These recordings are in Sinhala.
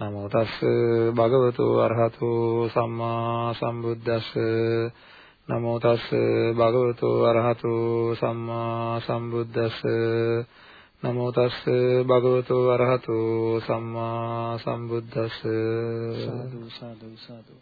නමෝ තස් භගවතු අරහතු සම්මා සම්බුද්දස්ස. නමෝ තස් භගවතු අරහතු සම්මා සම්බුද්දස්ස. නමෝ තස් භගවතු අරහතු සම්මා සම්බුද්දස්ස. සාදු සාදු සාදු.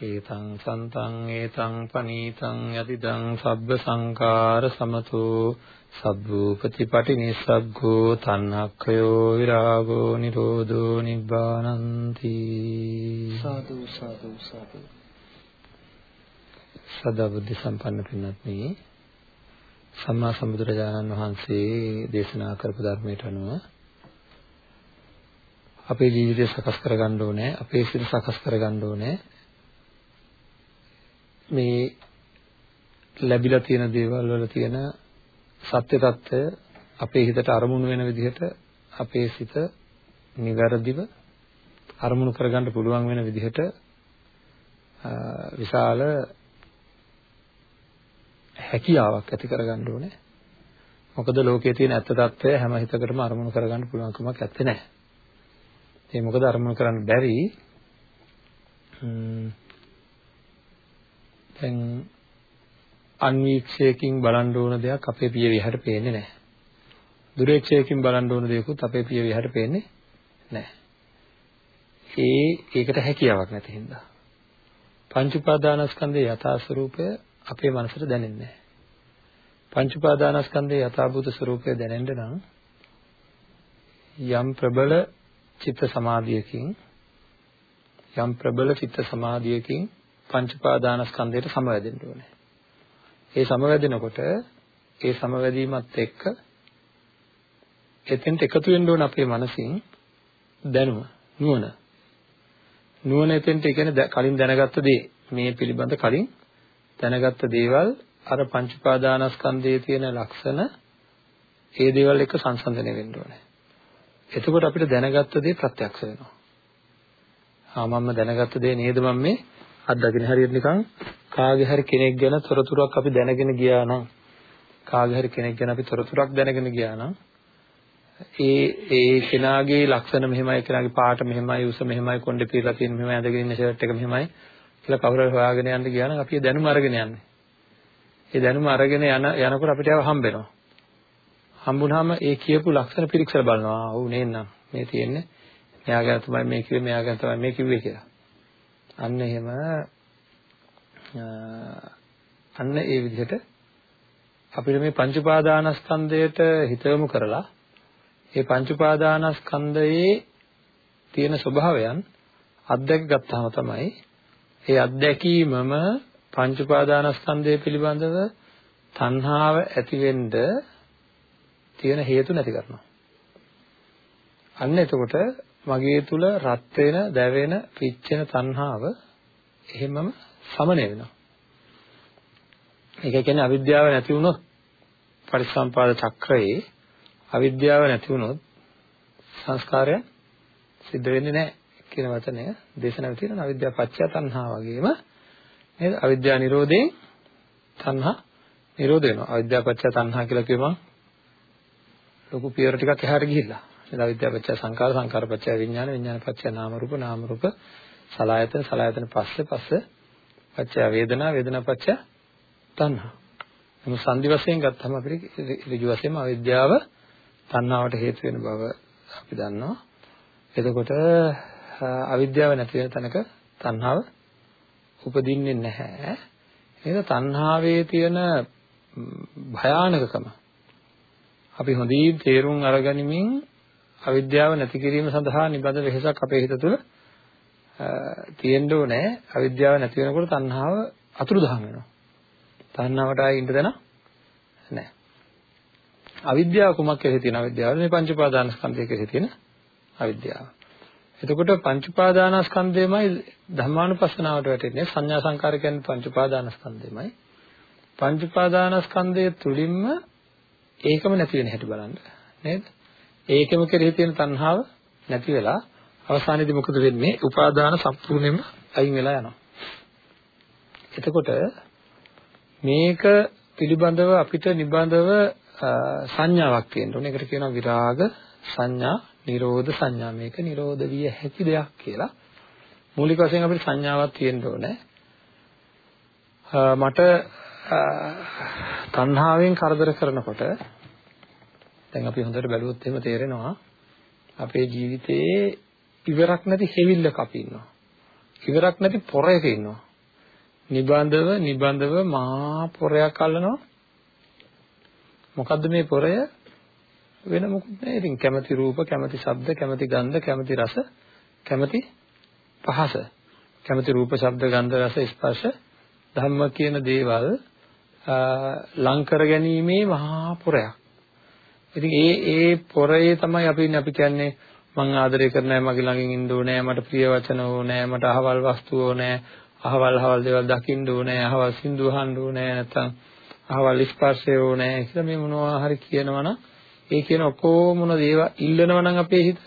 ඒතං සන්තං ඒතං පනීතං යතිදං සබ්බ සංකාර සමතෝ සබ්බූපතිපටි නිස්සග්ගෝ තණ්හක්ඛයෝ විරාගෝ නිරෝධෝ නිබ්බානන්ති. සාදු සාදු සාදු. සදා බුද්ධ සම්පන්න පින්වත්නි සම්මා සම්බුදුරජාණන් වහන්සේ දේශනා කරපු ධර්මයට අනුව අපේ ජීවිතය සකස් කරගන්න ඕනේ අපේ සිත සකස් කරගන්න ඕනේ. මේ ලැබිලා තියෙන දේවල් වල තියෙන සත්‍ය తত্ত্বය අපේ හිතට අරමුණු වෙන විදිහට අපේ සිත નિවරදිව අරමුණු කරගන්න පුළුවන් වෙන විදිහට විශාල හැකියාවක් ඇති කරගන්න ඕනේ. මොකද ලෝකයේ තියෙන ඇත්ත తত্ত্বය හැම හිතකටම අරමුණු කරගන්න පුළුවන්කමක් ඇත්තේ නැහැ. ඒ මොකද අරමුණු කරන්න බැරි. ම්ම් දැන් අන්වීක්ෂයකින් බලන්න ඕන දෙයක් අපේ පිය විහාරට පේන්නේ නැහැ. දුරේක්ෂයකින් බලන්න ඕන දේකුත් අපේ පිය විහාරට පේන්නේ නැහැ. ඒ ඒකට හැකියාවක් නැති හින්දා. පංච උපාදානස්කන්ධයේ යථා ස්වરૂපය අපේ මනසට දැනෙන්නේ නැහැ. පංච උපාදානස්කන්ධයේ යථාභූත ස්වરૂපය දැනෙන්න නම් යම් ප්‍රබල චිත්ත සමාධියකින් යම් ප්‍රබල චිත්ත සමාධියකින් පංච උපාදානස්කන්ධයට සමවැදෙන්න ඕනේ. ඒ සමවැදෙනකොට ඒ සමවැදීමත් එක්ක එතෙන්ට එකතු වෙන්න ඕන අපේ මනසින් දැනුම නුවණ නුවණ එතෙන්ට කියන්නේ කලින් දැනගත්ත දේ මේ පිළිබඳ කලින් දැනගත්ත දේවල් අර පංච උපාදානස්කන්ධයේ තියෙන ලක්ෂණ ඒ දේවල් එක්ක සංසන්දනය වෙන්න ඕනේ. එතකොට අපිට දැනගත්ත දේ ප්‍රත්‍යක්ෂ වෙනවා. ආ මම දැනගත්ත දේ නේද මම මේ අත්දකින්න හරියට නිකන් කාගේ හරි කෙනෙක් ගැන තොරතුරක් අපි දැනගෙන ගියා නම් කාගේ හරි කෙනෙක් ගැන අපි තොරතුරක් දැනගෙන ගියා නම් ඒ ඒ කෙනාගේ ලක්ෂණ මෙහෙමයි කෙනාගේ පාට මෙහෙමයි උස මෙහෙමයි කොණ්ඩේ පිරලා තියෙන මෙහෙමයි ඇඳගෙන ඉන්න ෂර්ට් එක මෙහෙමයි කියලා කවුරු හරි හොයාගෙන යන්න ගියා නම් අපි දැනුම අරගෙන යන්නේ. ඒ දැනුම අරගෙන යන යනකොට අපිට ඒව හම්බෙනවා. හම්බුනහම ඒ කියපු ලක්ෂණ පිරික්සලා බලනවා. ඔව් නේනම් මේ තියෙන්නේ. මෙයා ගැන තමයි මේ කිව්වේ මෙයා ගැන තමයි මේ කිව්වේ කියලා. අන්න එහෙම අන්න ඒ විදිහට අපිට මේ පංච උපාදානස්කන්ධයට හිත යොමු කරලා ඒ පංච උපාදානස්කන්ධයේ තියෙන ස්වභාවයන් අත්දැක ගත්තාම තමයි ඒ අත්දැකීමම පංච උපාදානස්කන්ධය පිළිබඳව තණ්හාව ඇති වෙන්න තියෙන හේතු නැති කරනවා. අන්න එතකොට මගේ තුල රත් වෙන, දැවෙන, පිච්චෙන තණ්හාව එහෙමම සමනය වෙනවා. ඒක කියන්නේ අවිද්‍යාව නැති වුණොත් පරිසම්පාද චක්‍රයේ අවිද්‍යාව නැති වුණොත් සංස්කාරය සිද්ධ වෙන්නේ නැහැ කියන වචනය දේශනාවේ තියෙන අවිද්‍යාව පත්‍ය තණ්හා වගේම නේද? අවිද්‍යාව නිරෝධයෙන් තණ්හා නිරෝධ වෙනවා. අවිද්‍යාව පත්‍ය තණ්හා කියලා කියවම ලොකු පියවර ටිකක් එහාට ගිහිල්ලා. නේද? අවිද්‍යාව පත්‍ය සංකාර සංකාර පත්‍ය විඥාන විඥාන පත්‍ය නාම රූප නාම රූප සලආයතන සලආයතන පස්සේ පස්සේ පත්‍ය වේදනා වේදනා පත්‍ය තණ්හා එමු සංදි වශයෙන් ගත්තම අපිට ඍජු වශයෙන්ම අවිද්‍යාව තණ්හාවට හේතු වෙන බව අපි දන්නවා එතකොට අවිද්‍යාව නැති වෙන තැනක තණ්හාව උපදින්නේ නැහැ. නේද? තණ්හාවේ තියෙන භයානකකම අපි හොඳින් තේරුම් අරගනිමින් අවිද්‍යාව නැති කිරීම සඳහා නිබඳ වෙහසක් අපේ හිත තුළ තියෙන්න ඕනේ. අවිද්‍යාව නැති වෙනකොට තණ්හාව අතුරුදහන් වෙනවා. තණ්හාවට ආයෙ ඉන්න දෙන නැහැ. අවිද්‍යාව කුමක් කෙරෙහි තියෙන අවිද්‍යාව මේ පංච උපාදානස්කන්ධය කෙරෙහි තියෙන අවිද්‍යාව. එතකොට පංච උපාදානස්කන්ධයමයි ධර්මානුපස්සනාවට වැටෙන්නේ සංඥා සංකාර කියන්නේ පංච උපාදානස්කන්ධයමයි. පංච උපාදානස්කන්ධය තුලින්ම ඒකම නැති වෙන හැටි බලන්න නේද? ඒකෙම කෙරෙහි තියෙන තණ්හාව නැති වෙලා අවසානයේදී මොකද වෙන්නේ? උපාදාන සම්පූර්ණයෙන්ම අයින් වෙලා යනවා. එතකොට මේක පිළිබඳව අපිට නිබඳව සංඥාවක් තියෙන්න ඕනේ. ඒකට කියනවා විරාග සංඥා, නිරෝධ සංඥා. මේක නිරෝධ විය හැකි දෙයක් කියලා. මූලික වශයෙන් අපිට සංඥාවක් තියෙන්න ඕනේ. මට තණ්හාවෙන් කරදර කරනකොට දැන් අපි හොඳට බැලුවොත් එහෙම තේරෙනවා අපේ ජීවිතයේ ඉවරක් නැති හේවිල්ලක අපි ඉන්නවා. ඉවරක් නැති පොරයක ඉන්නවා. නිබඳව නිබඳව මහා පොරයක් අල්ලනවා. මොකද්ද මේ පොරය? වෙන මොකුත් නෑ. ඉතින් කැමැති රූප, කැමැති ශබ්ද, කැමැති ගන්ධ, කැමැති රස, කැමැති පහස. කැමැති රූප, ශබ්ද, ගන්ධ, රස, ස්පර්ශ ධම්ම කියන දේවල් ලං කර ගැනීමේ මහා පොරයක්. ඉතින් ඒ ඒ පොරේ තමයි අපි අපි කියන්නේ මං ආදරය කරන අය මගේ ළඟින් ඉන්න ඕනේ මට ප්‍රිය වචන ඕනේ මට අහවල් වස්තු ඕනේ අහවල් අහවල් දේවල් දකින්න ඕනේ අහවල් සින්දු අහන්න ඕනේ නැත්නම් අහවල් ස්පර්ශය ඕනේ කියලා මේ මොනවා හරි කියනවනම් ඒ කියන ඔක්කොම මොන දේවල් ඉල්ලනවා නම් අපේ හිත?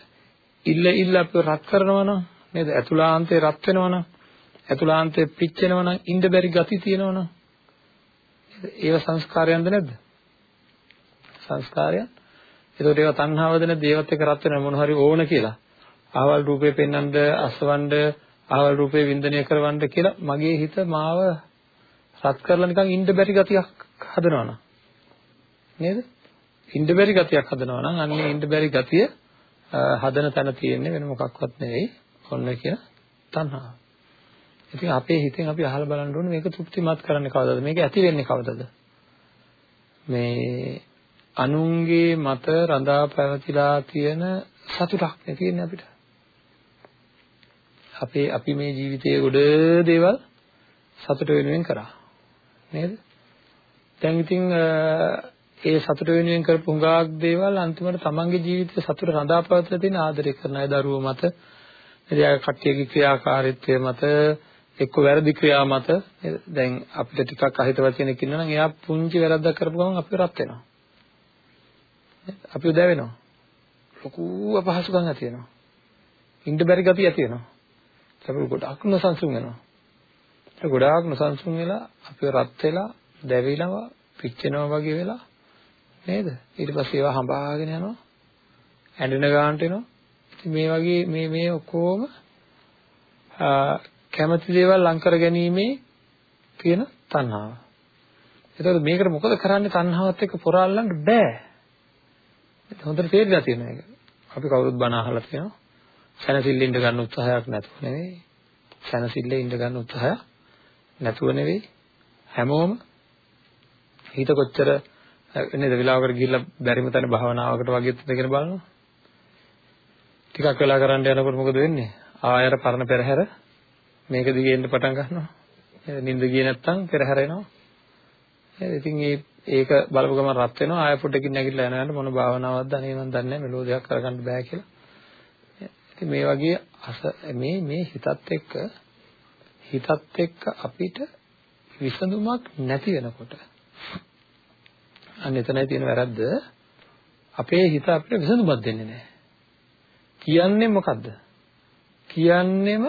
ඉල්ල ඉල්ල අපිව රත් කරනවා නම් නේද? අතුලාන්තේ රත් වෙනවා නම් අතුලාන්තේ පිච්චෙනවා නම් ඉන්න බැරි ගති තියෙනවා නම් ඒව සංස්කාරයන්ද නැද්ද? සංස්කාරයන් ඒකට ඒවා තණ්හාවද නැද්ද ඒවත් එක රත් වෙන මොන හරි ඕන කියලා අහවල් රූපේ පෙන්වන්න අසවන්න අහවල් රූපේ වින්දනය කරවන්න කියලා මගේ හිත මාව රත් කරලා නිකන් ඉන්න බැරි ගතියක් හදනවනම් නේද? ඉන්න බැරි ගතියක් හදනවනම් අන්නේ ඉන්න බැරි ගතිය හදන තැන තියෙන්නේ වෙන මොකක්වත් නෙවෙයි ඔන්න කියන තණ්හාව. ඉතින් අපේ හිතෙන් අපි අහලා බලන්න ඕනේ මේක තෘප්තිමත් කරන්නේ කවදද? මේක ඇති වෙන්නේ කවදද? මේ අනුන්ගේ මත රඳා පැවතිලා තියෙන සතුටක් නේ තියෙන්නේ අපිට. අපේ අපි මේ ජීවිතයේ ගොඩ දේවල් සතුට වෙනුවෙන් කරා. නේද? දැන් ඉතින් ඒ සතුට වෙනුවෙන් කරපු හුඟක් දේවල් අන්තිමට තමන්ගේ ජීවිතේ සතුට රඳාපවත්ලා තියෙන ආදරය කරන අය දරුවෝ මත එදියා කට්ටියගේ ක්‍රියාකාරීත්වය මත එක්ක වැරදි ක්‍රියා මත දැන් අපිට ටිකක් අහිතවත් කෙනෙක් ඉන්නවා නම් එයා පුංචි වැරද්දක් කරපු ගමන් අපි රත් වෙනවා. අපි උදැවෙනවා. ලොකු අපහසුකම් ඇති වෙනවා. ඉන්න බැරි ගතිය ඇති වෙනවා. අපි ගොඩාක් නොසන්සුන් වෙනවා. ඒ ගොඩාක් නොසන්සුන් වෙලා අපිව රත් වෙලා දැවිලා පිච්චෙනවා වගේ වෙලා නේද? ඊට පස්සේ ඒවා හඹාගෙන යනවා. ඇඬෙන ගානට එනවා. ඉතින් මේ වගේ මේ මේ ඔක්කොම කැමති දේවල් ලං කර ගැනීමේ තියෙන තණ්හාව. ඒතකොට මේකට මොකද කරන්නේ තණ්හාවත් එක්ක පොරාලන්න බෑ. හොඳට තේරිලා තියෙනවා ඒක. අපි කවුරුත් බණ අහලා තියෙනවා. සැනසෙල්ල ඉඳ ගන්න උත්සාහයක් නැතුව නෙවෙයි. සැනසෙල්ල ඉඳ ගන්න උත්සාහයක් නැතුව නෙවෙයි. හැමෝම හිත කොච්චර නේද වෙලාවකට ගිහිල්ලා බැරිම තැන භාවනාවකට වගේත් දෙගෙන බලනවා. ටිකක් වෙලා කරන්න යනකොට මොකද වෙන්නේ? ආයර පරණ පෙරහැර මේක දිගේ එන්න පටන් ගන්නවා. නිින්ද ගියේ නැත්තම් පෙරහැර එනවා. ඉතින් ඒ ඒක බලපු ගමන් රත් වෙනවා ආය පොඩකින් නැගිටලා යනකොට මොන භාවනාවක්ද අනේ මන් දන්නේ නැහැ මෙලෝ දෙයක් කරගන්න බෑ කියලා. ඉතින් මේ වගේ අස මේ මේ හිතත් එක්ක හිතත් එක්ක අපිට විසඳුමක් නැති වෙනකොට අන්න එතනයි තියෙන වැරද්ද අපේ හිත අපිට විසඳුමක් දෙන්නේ නැහැ. කියන්නේ මොකද්ද? කියන්නේම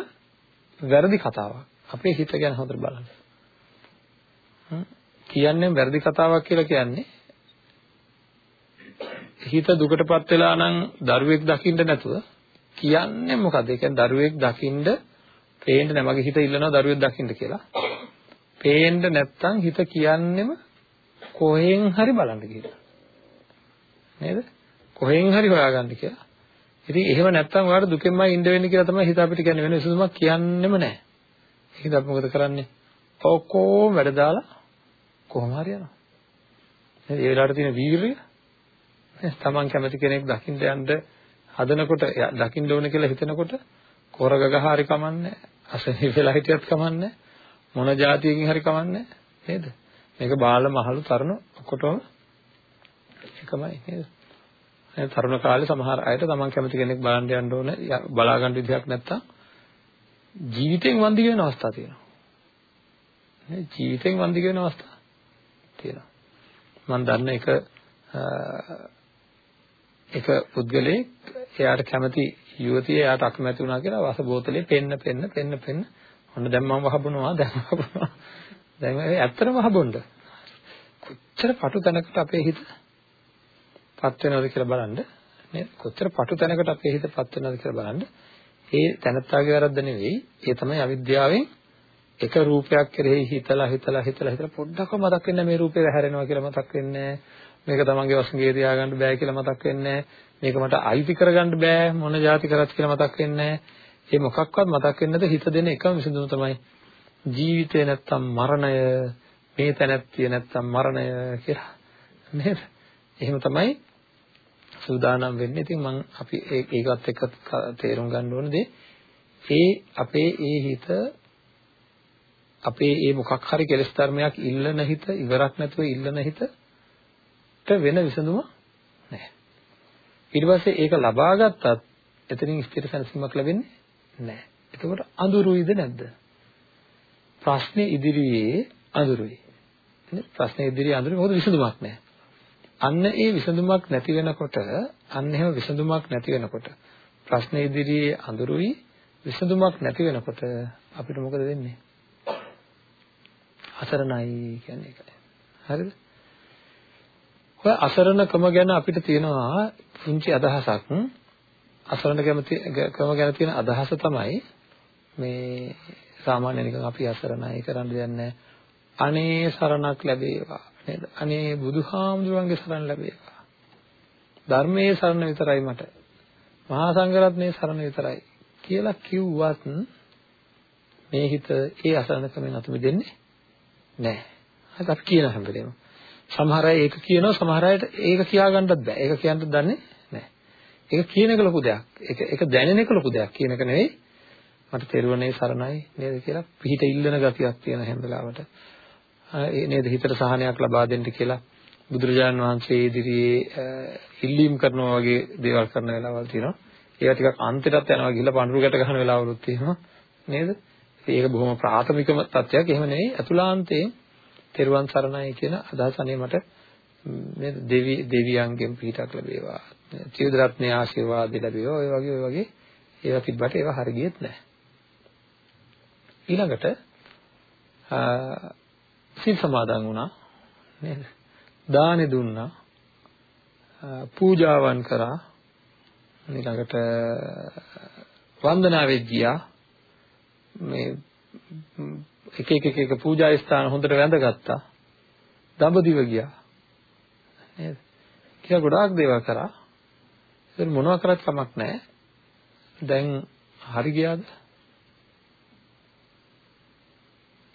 වැරදි කතාවක්. අපේ හිත ගැන හොඳට බලන්න. කියන්නේ වැරදි කතාවක් කියලා කියන්නේ හිත දුකටපත් වෙලා නම් දරුවෙක් දකින්න නැතුව කියන්නේ මොකද්ද? ඒ කියන්නේ දරුවෙක් දකින්න පේන්න නැහැ. මගේ හිත ඉල්ලනවා දරුවෙක් දකින්න කියලා. පේන්න නැත්තම් හිත කියන්නෙම කොහෙන් හරි බලන්න කියලා. නේද? කොහෙන් හරි හොයාගන්න කියලා. ඉතින් එහෙම නැත්තම් ඔයාලට දුකෙන්මයි ඉඳ වෙන්නේ කියලා තමයි හිත අපිට කියන්නේ වෙන විසඳුමක් කියන්නෙම නැහැ. ඒකද අපි මොකද කරන්නේ? ඔක්කොම වැඩ දාලා කොහොම හරි යනවා. නේද? ඒ වෙලාවට තියෙන වීරිය තමන් කැමති කෙනෙක් දකින්න යන්න හදනකොට දකින්න ඕන කියලා හිතනකොට කොරග ගහ හරි කමන්නේ අසනීප වෙලා හිටියත් කමන්නේ මොන જાතියකින් හරි කමන්නේ නේද මේක බාල මහලු තරණ ඔක්කොටම එකමයි නේද? දැන් තරුණ කාලේ සමහර අයට තමන් කැමති කෙනෙක් බලන්න යන්න ඕන බලා ගන්න විදිහක් නැත්තම් ජීවිතෙන් වන්දි වෙන අවස්ථා තියෙනවා. නේ ජීවිතෙන් වන්දි වෙන අවස්ථා තියෙනවා. මම දන්න එක එක පුද්ගලයෙක් එයාට කැමති යුවතිය එයාට අකමැති වුණා කියලා වස බෝතලේ පෙන්න පෙන්න පෙන්න පෙන්න. ඔන්න දැන් මම වහබනවා දැන් වහබනවා දැන් ඇත්තටම වහබොන්න කොච්චර පටු තැනකට අපේ හිත පත් වෙනවද කියලා බලන්න. නේද කොච්චර පටු තැනකට අපේ හිත පත් වෙනවද කියලා බලන්න. ඒ තැනත්තාගේ වැරද්ද නෙවෙයි ඒ තමයි අවිද්‍යාවෙන් එක රූපයක් කෙරෙහි හිතලා හිතලා හිතලා හිතලා පොඩ්ඩක්ව මතක් වෙන්නේ මේ රූපේ වැහැරෙනවා කියලා මතක් වෙන්නේ මේක තමන්ගේ වශයෙන් තියාගන්න බෑ කියලා මතක් වෙන්නේ මේක මට අයිති කරගන්න බෑ මොන જાති කරත් කියලා මතක් වෙන්නේ ඒ මොකක්වත් මතක් වෙන්නේ නැත. හිත දෙන එකම විසඳුම තමයි ජීවිතේ නැත්තම් මරණය මේ තැනැත්තිය නැත්තම් මරණය කියලා. නේද? එහෙම තමයි සූදානම් වෙන්නේ. ඉතින් මම අපි ඒකත් එක්ක තේරුම් ගන්න ඕන දේ. ඒ අපේ ඒ හිත අපේ ඒ මොකක් හරි කෙලස් ධර්මයක් ඉල්ලන හිත ඉවරක් නැතුව ඉල්ලන හිතට වෙන විසඳුම නැහැ. ඊට පස්සේ ඒක ලබා ගත්තත් එතනින් ස්ථිර සංසිමක් ලැබෙන්නේ නැහැ. එතකොට අඳුරුයිද නැද්ද? ප්‍රශ්නේ ඉදිරියේ අඳුරුයි. ප්‍රශ්නේ ඉදිරියේ අඳුරුයි මොකද විසඳුමක් නැහැ. අන්න ඒ විසඳුමක් නැති වෙනකොට අන්න එහෙම විසඳුමක් නැති වෙනකොට ප්‍රශ්න ඉදිරියේ අඳුරුයි විසඳුමක් නැති වෙනකොට අපිට මොකද වෙන්නේ? අසරණයි කියන්නේ ඒකයි. හරිද? ඔය අසරණකම ගැන අපිට තියෙනවා පුංචි අදහසක්. අසරණ කම ගැන තියෙන අදහස තමයි මේ සාමාන්‍ය නිකන් අපි අසරණයි කරන්න දෙයක් අනේ සරණක් ලැබේවා නේද? අනේ බුදුහාමුදුරන්ගේ සරණ ලැබේවා. ධර්මයේ සරණ විතරයි මට. මහා සංඝරත්නයේ සරණ විතරයි කියලා කිව්වත් මේ හිත ඒ අසරණකමෙන් අත මිදෙන්නේ නැහැ. හරි අපි කියන හැම වෙලේම. සමහර අය ඒක කියනවා සමහර අයට ඒක කියා ගන්නත් බෑ. ඒක කියන්නත් දන්නේ නැහැ. ඒක කියන එක ලොකු දෙයක්. ඒක ඒක දැනෙන එක ලොකු දෙයක්. කියන එක නෙවෙයි මට තෙරුවනේ සරණයි නේද කියලා පිහිට ඉල්ලන ගතියක් තියෙන හැම වෙලාවට. නේද හිතට සහනයක් ලබා දෙන්න කියලා බුදුරජාණන් වහන්සේ ඉදිරියේ ඉල්ලීම් කරනවා වගේ දේවල් කරන වෙලාවල් තියෙනවා. ඒවා ටිකක් අන්තිමටත් යනවා ගිහිල්ලා පඳුරු ගැට ගන්න වෙලාවලුත් තියෙනවා. නේද? ඒක බොහොම ප්‍රාථමිකම තත්ත්වයක්. එහෙම නෙවෙයි අතුලාන්තයේ තෙරුවන් සරණයි කියන අදහස අනේ මට නේද දෙවි දෙවියන්ගෙන් පිටක් ලැබේවා. ත්‍රිවිධ රත්නයේ ආශිර්වාද ලැබේවා. ඔය වගේ ඔය වගේ ඒවා තිබ්බට ඒවා හරියෙත් නැහැ. ඊළඟට සිල් සමාදන් වුණා නේද? දානෙ දුන්නා. පූජාවන් කරා. ඊළඟට වන්දනාවෙත් ගියා. මේ එක එක එක එක පූජා ස්ථාන හොඳට වැඳගත්තා. දඹදිව ගියා. නේද? කියලා ගොඩාක් දේවල් කරා. ඒක මොනවා කරත් කමක් නැහැ. දැන් හරි ගියාද?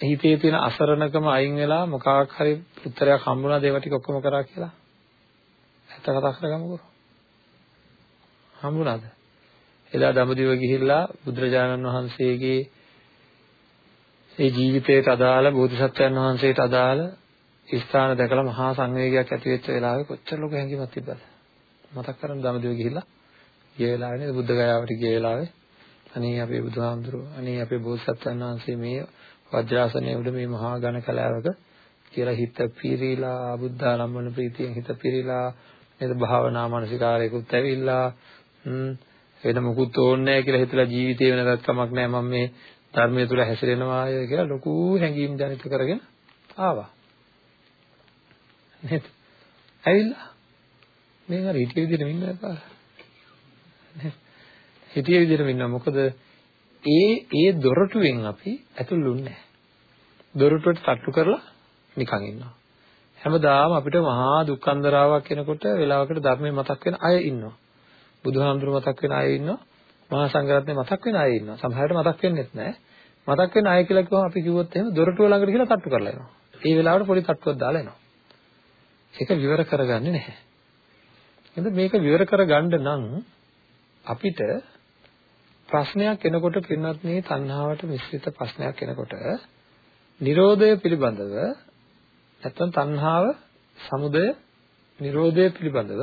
හිතේ තියෙන අසරණකම අයින් වෙලා මොකක් හරි උත්තරයක් හම්බුණාද ඒවා ටික ඔක්කොම කරා කියලා? ඇත්ත කතා කරගමුකෝ. හම්බුණාද? එදා දඹදිව ගිහිල්ලා බුදුරජාණන් වහන්සේගේ ඒ ජීවිතයට අදාළ බෝධිසත්වයන් වහන්සේට අදාළ ස්ථාන දැකලා මහා සංවේගයක් ඇති වෙච්ච වෙලාවේ කොච්චර ලොකු හැඟීමක් තිබ්බද? මතක් කරන් දඹදිව ගිහිල්ලා ගිය වෙලාවේ නේද? බුද්ධ ගයාවට ගිය වෙලාවේ. අනේ අපේ බුදුහාමුදුරුවෝ අනේ අපේ බෝධිසත්වයන් වහන්සේ මේ වජ්‍රාසනයේ උඩ මේ මහා ඝන කලාවක කියලා හිත පිරීලා බුද්ධාලම්බන ප්‍රීතියෙන් හිත පිරීලා නේද? භාවනා මානසිකාරයකුත් ඇවිල්ලා වෙන මොකුත් ඕනේ නැහැ කියලා හිතලා ජීවිතේ වෙනදත් කමක් නැහැ. මම මේ ධර්මයේ තුල හැසිරෙනවා කියලා ලොකු හැඟීම් ජනිත කරගෙන ආවා නේද ඇවිල්ලා මේ හරි හිතිය විදිහට ඉන්න එපා නේද හිතිය විදිහට ඉන්න මොකද ඒ ඒ දොරටුවෙන් අපි ඇතුල් වෙන්නේ දොරටුවට තට්ටු කරලා නිකන් ඉන්නවා. හැමදාම අපිට මහා දුක්ඛන්දරාවක් එනකොට වෙලාවකට ධර්මයේ මතක් වෙන අය ඉන්නවා. බුදුහාමුදුරු මතක් වෙන අය ඉන්නවා. මහා සංඝරත්නය මතක් වෙන අය ඉන්නවා. සමහරවිට මතක් වෙන්නේත් නැහැ. මතක් වෙන අය කියලා කිව්වම අපි කිව්වොත් එහෙම දොරටුව ළඟට ගිහලා තට්ටු කරලා එනවා. ඒ වෙලාවට පොඩි තට්ටුවක් දාලා එනවා. ඒක විවර කරගන්නේ නැහැ. එහෙනම් මේක විවර කරගන්න නම් අපිට ප්‍රශ්නයක් එනකොට පින්වත් මේ තණ්හාවට මිශ්‍රිත ප්‍රශ්නයක් එනකොට Nirodha පිළිබඳව නැත්නම් තණ්හාව සමුදය Nirodha පිළිබඳව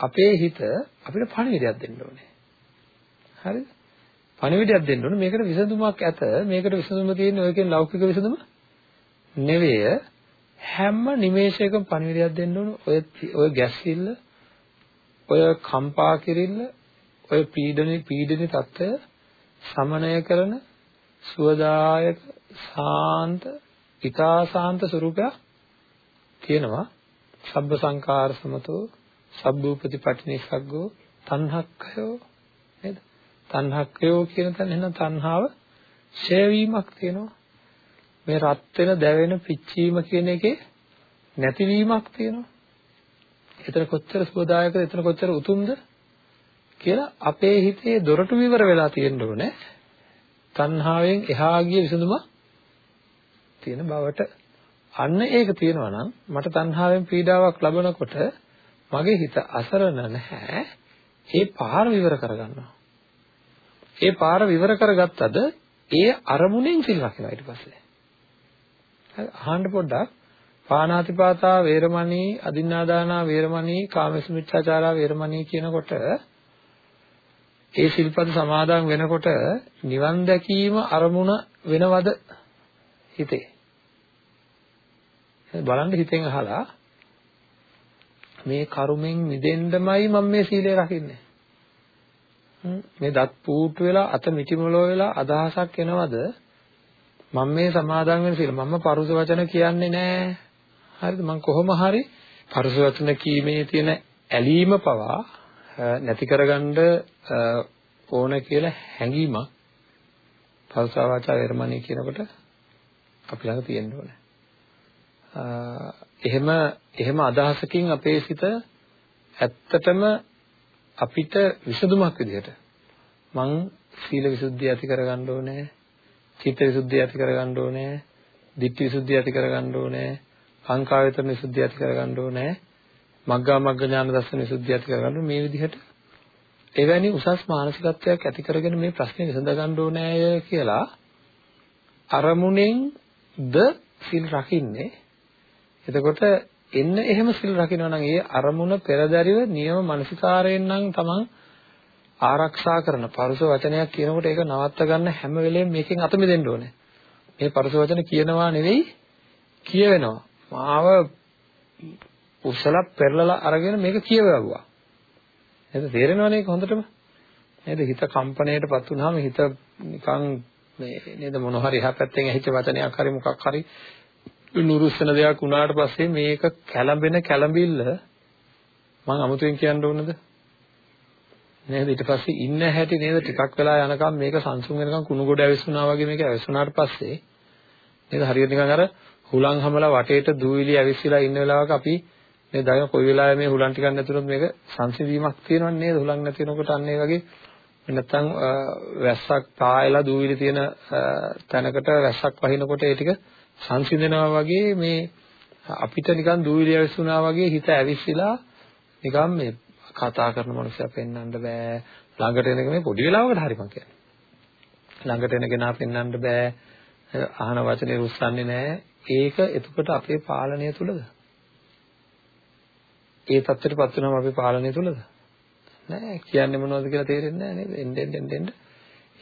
අපේ හිත අපිට පණිවිඩයක් දෙන්න ඕනේ. හරිද? පණිවිඩයක් දෙන්න ඕනේ. මේකට විසඳුමක් ඇත. මේකට විසඳුම තියෙන්නේ ඔය කියන ලෞකික විසඳුම නෙවෙයි. හැම නිමේෂයකම පණිවිඩයක් දෙන්න ඕනේ. ඔය ඔය ගැස්සිල්ල, ඔය කම්පා කිරිල්ල, ඔය පීඩනේ පීඩනේ తত্ত্বය සමනය කරන සුවදායක සාන්ත, ඊතා සාන්ත ස්වરૂපයක් තියෙනවා. සබ්බ සංකාර සමතෝ සබ්බූපති පටිනිස්සග්ගෝ තණ්හක්ඛයෝ නේද? තණ්හක්ඛයෝ කියන තැන එහෙනම් තණ්හාව ඡය වීමක් තියෙනවා. මේ රත් වෙන දැවෙන පිච්චීම කියන එකේ නැතිවීමක් තියෙනවා. එතන කොච්චර සුවදායකද එතන කොච්චර උතුම්ද කියලා අපේ හිතේ දොරටු විවර වෙලා තියෙන්න ඕනේ. තණ්හාවෙන් එහා ගිය විසඳුම තියෙන බවට අන්න ඒක තියෙනවා නම් මට තණ්හාවෙන් පීඩාවක් ලබනකොට මගේ හිත අසරණ නැහැ. ඒ පාර විවර කරගන්නවා. ඒ පාර විවර කරගත්තද ඒ අරමුණෙන් සිල් රකිනවා ඊට පස්සේ. හරි අහන්න පොඩ්ඩක් පාණාතිපාතා වේරමණී අදින්නාදානා වේරමණී කාමසුමිච්ඡාචාරා වේරමණී කියනකොට ඒ සිල්පද සමාදන් වෙනකොට නිවන් දැකීම අරමුණ වෙනවද හිතේ බලන්න හිතෙන් අහලා මේ කරුමෙන් මිදෙන්නමයි මම මේ සීලය රකින්නේ. මේ දත් පූට් වෙලා අත මිටිමොලෝ වෙලා අදහසක් එනවද මම මේ සමාදන් වෙන සීල මම පරුස වචන කියන්නේ නැහැ. හරිද? මම කොහොම හරි පරුස වචන කීමේ තියෙන ඇලීම පවා නැති කරගන්න ඕන කියලා හැඟීමක් පරුස වාචා වේරමණී කියනකොට අපි ළඟ තියෙන්න ඕනේ. එහෙම එහෙම අදහසකින් අපේ සිත ඇත්තටම අපිට විසඳුමක් විදිහට මං සීල විසුද්ධිය ඇති කරගන්න ඕනේ චිත්ත විසුද්ධිය ඇති කරගන්න ඕනේ ditthi විසුද්ධිය ඇති කරගන්න ඕනේ සංකායතන විසුද්ධිය ඇති කරගන්න ඕනේ මග්ගා මග්ග ඥාන දර්ශන විසුද්ධිය ඇති කරගන්න මේ විදිහට එවැනි උසස් මානසිකත්වයක් ඇති කරගෙන මේ ප්‍රශ්නේ විසඳ ගන්න ඕනෑය කියලා අරමුණෙන් ද සිල් රකින්නේ. එතකොට එන්න එහෙම සිල් රකින්න නම් ඒ අරමුණ පෙරදරිව නියම මානසිකාරයෙන් නම් තමන් ආරක්ෂා කරන පරුස වචනයක් කියනකොට ඒක නවත්ත ගන්න හැම වෙලෙම මේකෙන් අත මිදෙන්න ඕනේ. මේ පරුස වචන කියනවා නෙවෙයි කියවෙනවා. මාව උසල පෙරලලා අරගෙන මේක කියවුවා. නේද තේරෙනවනේ ඒක හොඳටම. නේද හිත කම්පණයටපත් වුනහම හිත නිකන් මේ නේද මොන හරි එහා පැත්තෙන් ඇහිච්ච වචනයක් හරි මොකක් හරි නුරුස්සන දෙයක් වුණාට පස්සේ මේක කැළඹෙන කැළඹිල්ල මම අමුතුවෙන් කියන්න ඕනද? නේද? ඊට පස්සේ ඉන්න හැටි නේද? ටිකක් වෙලා යනකම් මේක සංසුන් වෙනකම් කුණු ගොඩ ඇවිස්සුනා වගේ මේක ඇවිස්සුනාට පස්සේ නේද? හරියට නිකන් අර හුලං හැමලා වටේට දූවිලි ඇවිස්සලා ඉන්න වෙලාවක අපි මේ දයන කොයි වෙලාවෙ මේ හුලං ටිකක් නැතුනොත් මේක සංසිඳීමක් තියෙනවන්නේ නේද? හුලං නැති වෙනකොට අන්න ඒ වගේ නැත්තම් වැස්සක් පායලා දූවිලි තියෙන තැනකට වැස්සක් වහිනකොට ඒ ටික සංසිඳනවා වගේ මේ අපිට නිකන් දූවිලි ඇවිස්සුනා වගේ හිත ඇවිස්සලා නිකන් මේ කතා කරන මනුස්සයා පෙන්වන්න බෑ. ළඟට එනක මේ පොඩි වෙලාවකට හරි මං කියන්නේ. ළඟට එන කෙනා පෙන්වන්න බෑ. අහන වචනේ රුස්සන්නේ නෑ. ඒක එතකොට අපේ පාලනය තුලද ඒ தත්ත්වයටපත් වෙනවම අපේ පාලනය තුලද නෑ. කියන්නේ මොනවද කියලා තේරෙන්නේ නෑ නේද? එන්න එන්න එන්න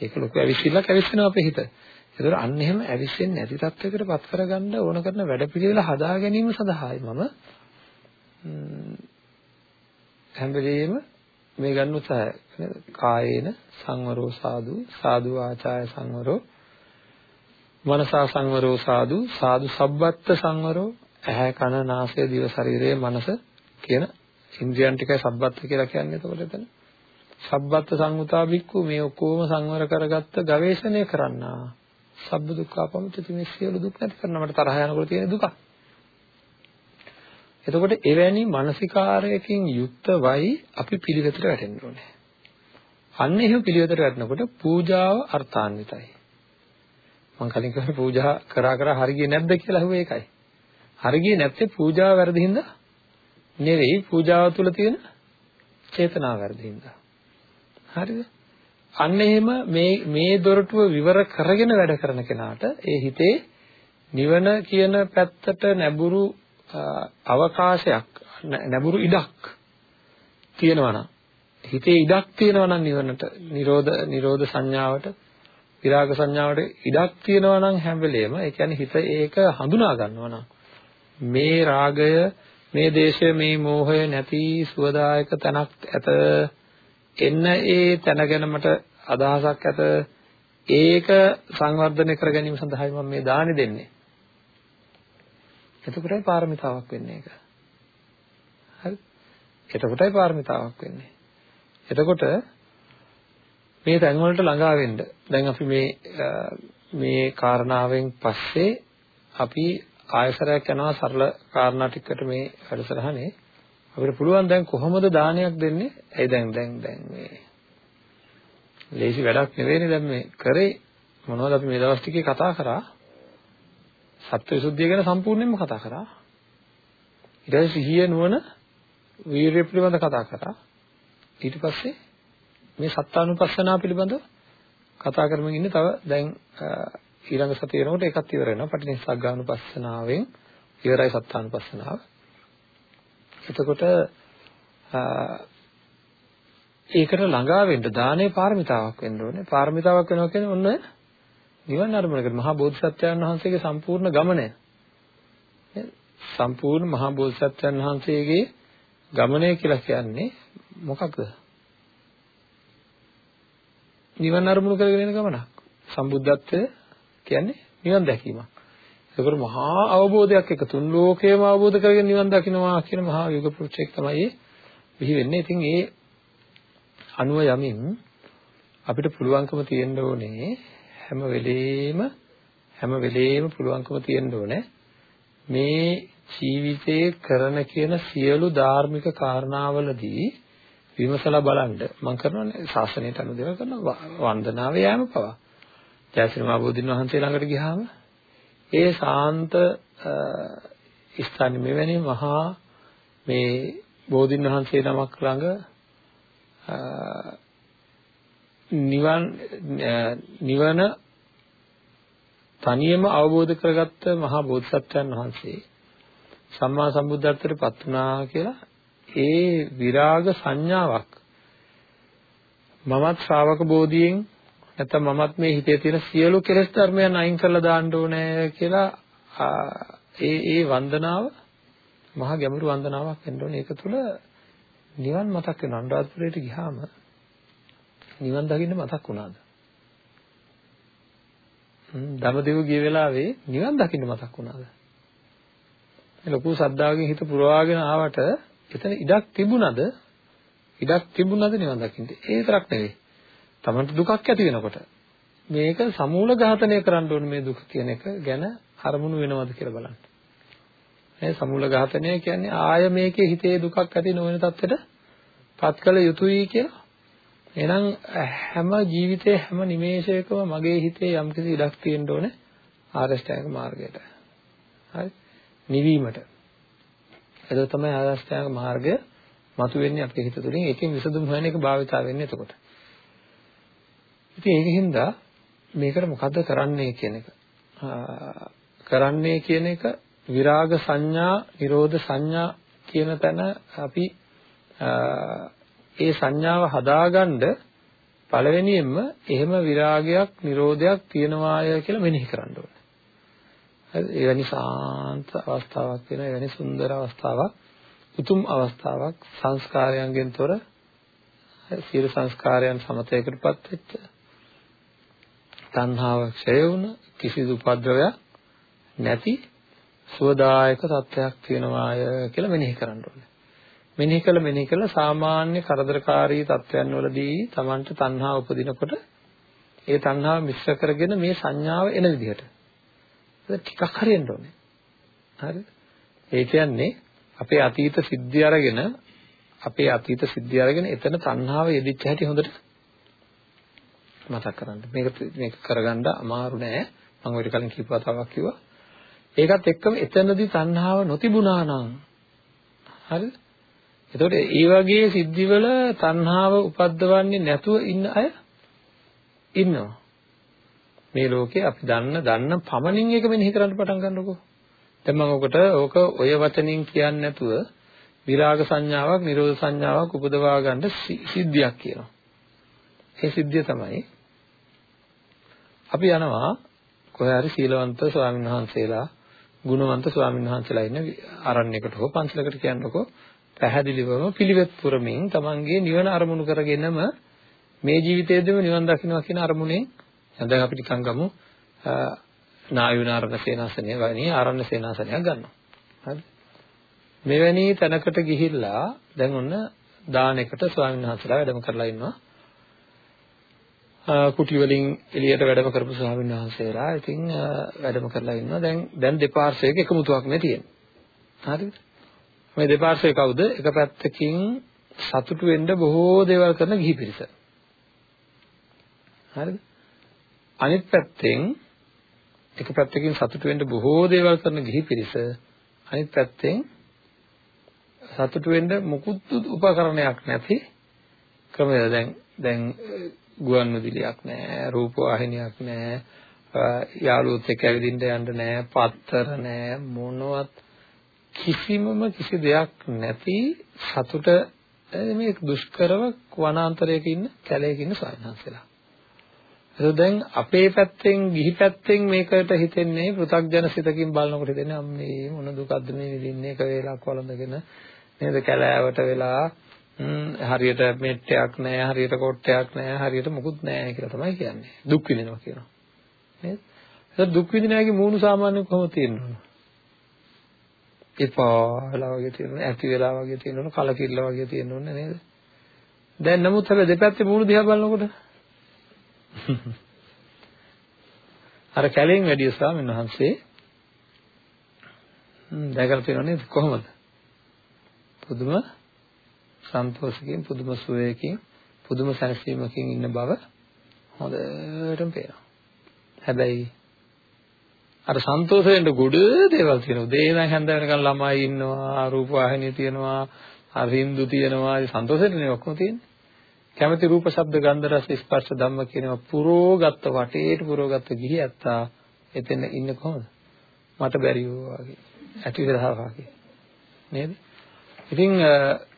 ඒක ලොකු ඇවිස්සිල්ලක් ඇවිස්සෙනවා අපේ හිත. ඒතර අන්න එහෙම ඇවිස්සෙන්නේ නැති තත්වයකට පත් කරගන්න ඕන කරන වැඩපිළිවෙල හදා ගැනීම සඳහායි මම හැම වෙලෙම මේ ගන්න උත්සාහය. නේද? කායේන සංවරෝ සාදු සාදු ආචාය සංවරෝ මනසා සංවරෝ සාදු සාදු සබ්බත්ත සංවරෝ ඇහැ කන නාසය දිව ශරීරය මනස කියන ඉන්ද්‍රියන් ටිකයි සබ්බත්ත කියලා කියන්නේ එතකොට එතන. සබ්බත්ත සංඋතා බික්කු මේ ඔක්කොම සංවර කරගත්ත ගවේෂණය කරන්නා. සබ්බ දුක්ඛාපමුච්චති මේ සියලු දුක් නැති කරන මට තරහ යනකොට තියෙන දුක. එතකොට එවැනි මානසිකාරයකින් යුක්තවයි අපි පිළිවෙතට වැටෙන්න ඕනේ. අන්න එහෙම පිළිවෙතට වැටෙනකොට පූජාව අර්ථාන්විතයි. මම කලින් කිව්වා පූජා කරා කරා හරියන්නේ නැද්ද කියලා අහුවේ ඒකයි. හරියන්නේ නැත්තේ පූජාව වැරදිින්ද නෙවෙයි පූජාව තුළ තියෙන චේතනාව වැරදිින්ද. හරිද? අන්න එහෙම මේ මේ දොරටුව විවර කරගෙන වැඩ කරන කෙනාට ඒ හිතේ නිවන කියන පැත්තට නැඹුරු අවකාශයක් නැඹුරු ඉඩක් තියෙනවා නම් හිතේ ඉඩක් තියෙනවා නම් නිවනට නිරෝධ නිරෝධ සංඥාවට විරාග සංඥාවට ඉඩක් තියෙනවා නම් හැම වෙලෙම ඒ කියන්නේ හිත ඒක හඳුනා ගන්නවා නම් මේ රාගය මේ දේශය මේ මෝහය නැති සුවදායක තනක් ඇත එන්න ඒ තැන ගැන මට අදහසක් ඇත. ඒක සංවර්ධනය කර ගැනීම සඳහායි මම මේ දානි දෙන්නේ. එතකොටයි පාරමිතාවක් වෙන්නේ ඒක. හරි? එතකොටයි පාරමිතාවක් වෙන්නේ. එතකොට මේ තැන් වලට ළඟා වෙන්න. දැන් අපි මේ මේ කාරණාවෙන් පස්සේ අපි ආයසරයක් යනවා සරල කාරණා ටිකකට මේ වැඩසටහනේ. අපිට පුළුවන් දැන් කොහොමද දානයක් දෙන්නේ? ඒ දැන් දැන් දැන් මේ ලේසි වැඩක් නෙවෙයිනේ දැන් මේ කරේ මොනවද අපි මේ දවස් ටිකේ කතා කරා? සත්‍යවිසුද්ධිය ගැන සම්පූර්ණයෙන්ම කතා කරා. ඊට පස්සේ සිහිය නුවණ වීරිය පිළිබඳ කතා කරා. ඊට පස්සේ මේ සත්‍යානුපස්සනාව පිළිබඳව කතා කරමින් ඉන්නේ තව දැන් ඊළඟ සතිය වෙනකොට ඒකත් ඉවර වෙනවා. පටිනිස්සග්ගානුපස්සනාවෙන් ඉවරයි සත්‍යානුපස්සනාව. එතකොට ඒකට ළඟා වෙන්න දානේ පාරමිතාවක් වෙන්න ඕනේ. පාරමිතාවක් වෙනවා කියන්නේ ඔන්න නිවන් අරමුණකට මහා බෝධිසත්වයන් වහන්සේගේ සම්පූර්ණ ගමනය. සම්පූර්ණ මහා බෝධිසත්වයන් වහන්සේගේ ගමනය කියලා කියන්නේ මොකක්ද? නිවන් අරමුණු කරගෙන යන ගමනක්. සම්බුද්ධත්වය කියන්නේ නිවන් දැකීමක්. ඒකට මහා අවබෝධයක් එක තුන් ලෝකයම අවබෝධ කරගෙන නිවන් දකින්නවා කියන මහා යුග පුරුෂයෙක් තමයි බිහි වෙන්නේ. ඉතින් ඒ අනුව යමින් අපිට පුළුවන්කම තියෙන්න ඕනේ හැම වෙලේම හැම වෙලේම පුළුවන්කම තියෙන්න ඕනේ මේ ජීවිතයේ කරන කියන සියලු ධාර්මික කාරණාවලදී විමසලා බලන්න. මම කරනවානේ ශාසනයට අනුදේව කරන වන්දනාව යෑම පවා. ජයශ්‍රී මහ බෝධින් වහන්සේ ළඟට ගියාම ඒ ශාන්ත ස්ථාන මෙවැනි මහා මේ බෝධින් වහන්සේ නමක් ළඟ නිවන් නිවන තනියම අවබෝධ කරගත්ත මහා බෝධිසත්වයන් වහන්සේ සම්මා සම්බුද්ධත්වයට පත් වුණා කියලා ඒ විරාග සංඥාවක් මමත් ශ්‍රාවක බෝධියෙන් නැත්නම් මමත් මේ හිතේ තියෙන සියලු කෙලෙස් ධර්මයන් අයින් කරලා දාන්න ඕනේ කියලා ඒ ඒ වන්දනාව මහා ගැඹුරු වන්දනාවක් වෙන්න ඕනේ. ඒක තුල නිවන් මතක් වෙන අනුරාධපුරයට ගියාම නිවන් දකින්න මතක් වුණාද? දමදෙව ගිය වෙලාවේ නිවන් දකින්න මතක් වුණාද? ලොකු සද්දාවකින් හිත පුරවාගෙන ආවට එතන ඉඩක් තිබුණද? ඉඩක් තිබුණද නිවන් දකින්න? ඒ විතරක් නෙවෙයි. තමන්ට දුකක් ඇති වෙනකොට මේක සමූල ඝාතනය කරන්න ඕනේ මේ දුක කියන එක ගැන අරමුණු වෙනවද කියලා බලන්න. මේ සමූල ඝාතනය කියන්නේ ආය මේකේ හිතේ දුකක් ඇති නොවන තත්ත්වෙට පත් කළ යුතුයි කියලා. එහෙනම් හැම ජීවිතේ හැම නිමේෂයකම මගේ හිතේ යම්කිසි ඉඩක් තියෙන්න ඕනේ ආරෂ්ඨායක මාර්ගයට. හරි? නිවීමට. ඒක තමයි ආරෂ්ඨායක මාර්ගය මතුවෙන්නේ අපේ හිත තුළින්. ඒකෙන් විසඳුම් හොයන එක භාවිතා වෙන්නේ එතකොට. ඉතින් ඒකින්ද මේකට මොකද්ද කරන්නේ කියන එක. කරන්නේ කියන එක විරාග සංඥා, නිරෝධ සංඥා කියන තැන අපි ඒ සංඥාව හදාගන්න පළවෙනියෙන්ම එහෙම විරාගයක්, නිරෝධයක් තියනවාය කියලා මෙනෙහි කරන්න ඕනේ. හරි එවැනි සාන්ත අවස්ථාවක් වෙන එවැනි සුන්දර අවස්ථාවක් උතුම් අවස්ථාවක් සංස්කාරයන්ගෙන් තොර සියලු සංස්කාරයන් සමතයකටපත් වෙච්ච තණ්හාව ක්ෂය වුණ කිසිදු උපද්‍රවයක් නැති සුවදායක තත්ත්වයක් තියෙනවාය කියලා මෙනෙහි කරන්න ඕනේ. මෙනෙහි කළ මෙනෙහි කළ සාමාන්‍ය කරදරකාරී තත්ත්වයන් වලදී Tamanට තණ්හා උපදිනකොට ඒ තණ්හාව මිශ්‍ර කරගෙන මේ සංඥාව එන විදිහට ටිකක් හරියන්න ඕනේ. හරිද? ඒ කියන්නේ අපේ අතීත සිද්ධි අරගෙන අපේ අතීත සිද්ධි අරගෙන එතන තණ්හාව යෙදිච්ච හැටි හොඳට මතක් කරගන්න. මේක මේක කරගන්න අමාරු නෑ. මම ඔය කලින් කීප වතාවක් කිව්වා. ඒකත් එක්කම එතනදී තණ්හාව නොතිබුණා නම් හරිද? එතකොට ඒ වගේ සිද්ධිවල තණ්හාව උපද්දවන්නේ නැතුව ඉන්න අය ඉන්නවා. මේ ලෝකේ අපි දන්න දන්න පමණින් ඒක මෙනෙහි කරන්න පටන් ගන්නකො. දැන් මම ඔකට ඕක ඔය වචනින් කියන්නේ නැතුව විරාග සංඥාවක්, නිරෝධ සංඥාවක් උපදවා ගන්න සිද්ධියක් කියනවා. ඒ සිද්ධිය තමයි අපි යනවා කොහේ හරි සීලවන්ත ස්වාමීන් වහන්සේලා, ගුණවන්ත ස්වාමීන් වහන්සේලා ඉන්න ආරණ්‍යයකට හෝ පන්සලකට කියනකො පැහැදිලිවම පිළිවෙත් පුරමින් තමන්ගේ නිවන අරමුණු කරගෙනම මේ ජීවිතයේදීම නිවන් දකින්නවා කියන අරමුණෙන් දැන් අපි නිකන් ගමු නායුනාරණ සේනාසනය වැනි ආරණ්‍ය සේනාසනයක් ගන්නවා. හරි. මෙවැනි තැනකට ගිහිල්ලා දැන් ඔන්න දානෙකට ස්වාමීන් වහන්සේලා වැඩම කරලා ඉන්නවා. කුටි වලින් එළියට වැඩම කරපු ස්වාමීන් වහන්සේලා ඉතින් වැඩම කරලා ඉන්නවා. දැන් දැන් දෙපාර්ශ්වයක එකමුතුවක් මේ තියෙන්නේ. හරිද? මේ දෙපාර්ශ්වයේ කවුද? එක පැත්තකින් සතුටු වෙන්න බොහෝ දේවල් කරන ගිහි පිරිස. හරිද? අනිත් පැත්තෙන් එක පැත්තකින් සතුටු වෙන්න බොහෝ දේවල් කරන ගිහි පිරිස අනිත් පැත්තෙන් සතුටු වෙන්න මුකුත් උපකරණයක් නැති ක්‍රමය දැන් දැන් ගුවන් විදුලියක් නැහැ රූප වාහිනියක් නැහැ යාළුවොත් එක්ක ඇවිදින්න යන්න නැහැ පත්තර නැහැ මොනවත් කිසිමම කිසි දෙයක් නැති සතුට මේ දුෂ්කරව වනාන්තරයක ඉන්න කැලේක ඉන්න සායනහන්සලා ඒක දැන් අපේ පැත්තෙන් ගිහි පැත්තෙන් මේකට හිතෙන්නේ පෘථග්ජන සිතකින් බලනකොට හිතෙන්නේ අම්මේ මොන දුකක්ද මේ විඳින්නේ එක වේලක් වළඳගෙන නේද? කැලෑවට වෙලා හරියට මෙට්ටයක් නැහැ හරියට කොට්ටයක් නැහැ හරියට මුකුත් නැහැ කියලා තමයි කියන්නේ. දුක් විඳිනවා කියනවා. නේද? ඒක දුක් විඳිනාගේ මූණු සාමාන්‍යයෙන් කොහොමද තියෙන්නේ එපා වෙලා වගේ තියෙනවා ඇති වෙලා වගේ තියෙනවා කලකිරලා වගේ තියෙනවා නේද? දැන් නමුත් හැබැයි දෙපැත්තේ මූණු දිහා බලනකොට අර කැලෙන් වැඩි ස්වාමීන් වහන්සේ දැකලා තියෙනව නේද? කොහොමද? පුදුම සන්තෝෂකින් පුදුම සුවයකින් පුදුම සැනසීමකින් ඉන්න බව හොඳටම පේනවා. හැබැයි අර සන්තෝෂ වෙන්න ගොඩ දේවල් තියෙනවා. උදේ ඉඳන් හැන්ද වෙනකන් ළමයි ඉන්නවා, රූප වාහිනිය තියෙනවා, අරින්දු තියෙනවා, සන්තෝෂෙට නේ ඔක්කොම තියෙන්නේ. කැමති රූප ශබ්ද ගන්ධ රස ස්පර්ශ ධම්ම කියනවා පුරෝගත්ත වටේට පුරෝගත්ත ගිහි ඇත්තා එතන ඉන්න කොහොමද මට බැරි වගේ ඇති වෙලා වගේ නේද ඉතින්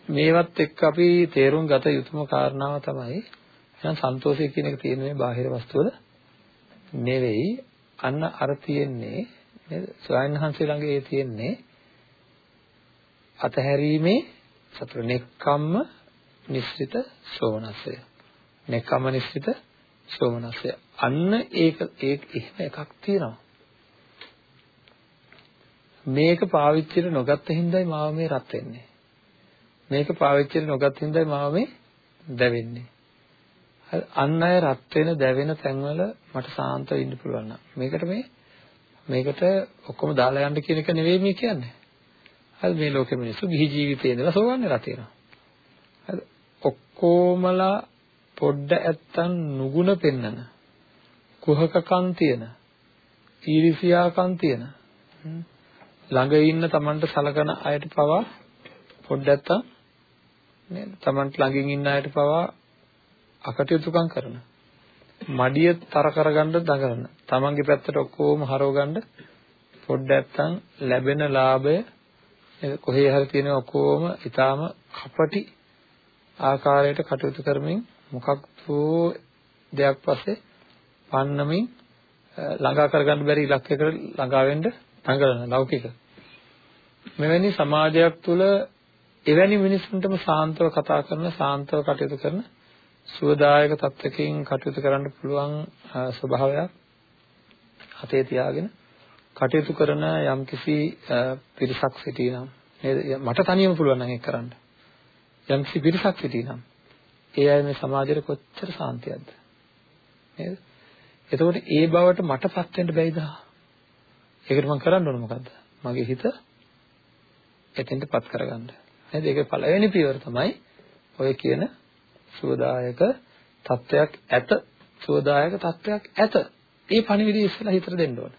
මේවත් එක්ක අපි තේරුම් ගත යුතුම කාරණාව තමයි එහෙනම් සන්තෝෂය කියන එක තියෙන මේ බාහිර වස්තුවල නෙවෙයි අන්න අර තියෙන්නේ නේද ස්වයන්හන්සේ ළඟ ඒ තියෙන්නේ අතහැරීමේ සතර නෙක්කම්ම නිස්සිත සෝමනස්සය. නෙකම නිස්සිත සෝමනස්සය. අන්න ඒක ඒක එහෙම එකක් තියෙනවා. මේක පාවිච්චිට නොගත්ත හින්දායි මාව මේ රත් වෙන්නේ. මේක පාවිච්චිට නොගත් හින්දායි මාව මේ දැවෙන්නේ. අන්න අය රත් වෙන දැවෙන තැන්වල මට සාන්ත වෙන්න පුළුවන් නම් මේකට මේ මේකට ඔක්කොම දාලා යන්න කියන එක නෙවෙයි මේ කියන්නේ. හරි මේ ලෝකෙ මිනිස්සු ගිහි ජීවිතේ ඉඳලා සෝවන්නේ රතිනවා. හරි ඔක්කොමලා පොඩ්ඩ ඇත්තන් නුගුණ පෙන්නන කුහකකම් තියෙන ඊර්ෂියාකම් තියෙන ළඟ ඉන්න Tamanට සලකන අයට පවා පොඩ්ඩක් නේද? Tamanට ළඟින් ඉන්න අයට පවා අකටයුතුකම් කරන. මඩිය තර කරගන්න දඟලන. Tamanගේ පැත්තට ඔක්කොම හරව ගන්න පොඩ්ඩක් ලැබෙන ලාභය කොහේ හරි තියෙන ඔක්කොම ඊටාම කපටි ආකාරයට කටයුතු කරමින් මොකක්ද දෙයක් පස්සේ පන්නමින් ළඟා කරගන්න බැරි ඉලක්කයකට ළඟා වෙන්න දඟලන ලෞකික. මෙවැනි සමාජයක් තුළ එවැනි මිනිසුන්ටම සාන්තව කතා කරන සාන්තව කටයුතු කරන සුවදායක තත්ත්වකින් කටයුතු කරන්න පුළුවන් ස්වභාවයක් අතේ තියාගෙන කටයුතු කරන යම්කිසි පිරිසක් සිටිනම් නේද මට තනියම පුළුවන් නම් ඒක කරන්න යම්කිසි පිරිසක් සිටිනම් ඒ අය මේ සමාජයට කොච්චර සාන්තියක්ද නේද? එතකොට ඒ බවට මටපත් වෙන්න බැයිද? ඒකට මම කරන්න ඕන මොකද්ද? මගේ හිත එතෙන්ටපත් කරගන්න. නේද? ඒකේ පළවෙනි පියවර තමයි ඔය කියන සුවදායක තත්වයක් ඇත. සුවදායක තත්වයක් ඇත. ඒ පණිවිඩය ඉස්සලා හිතට දෙන්න ඕන.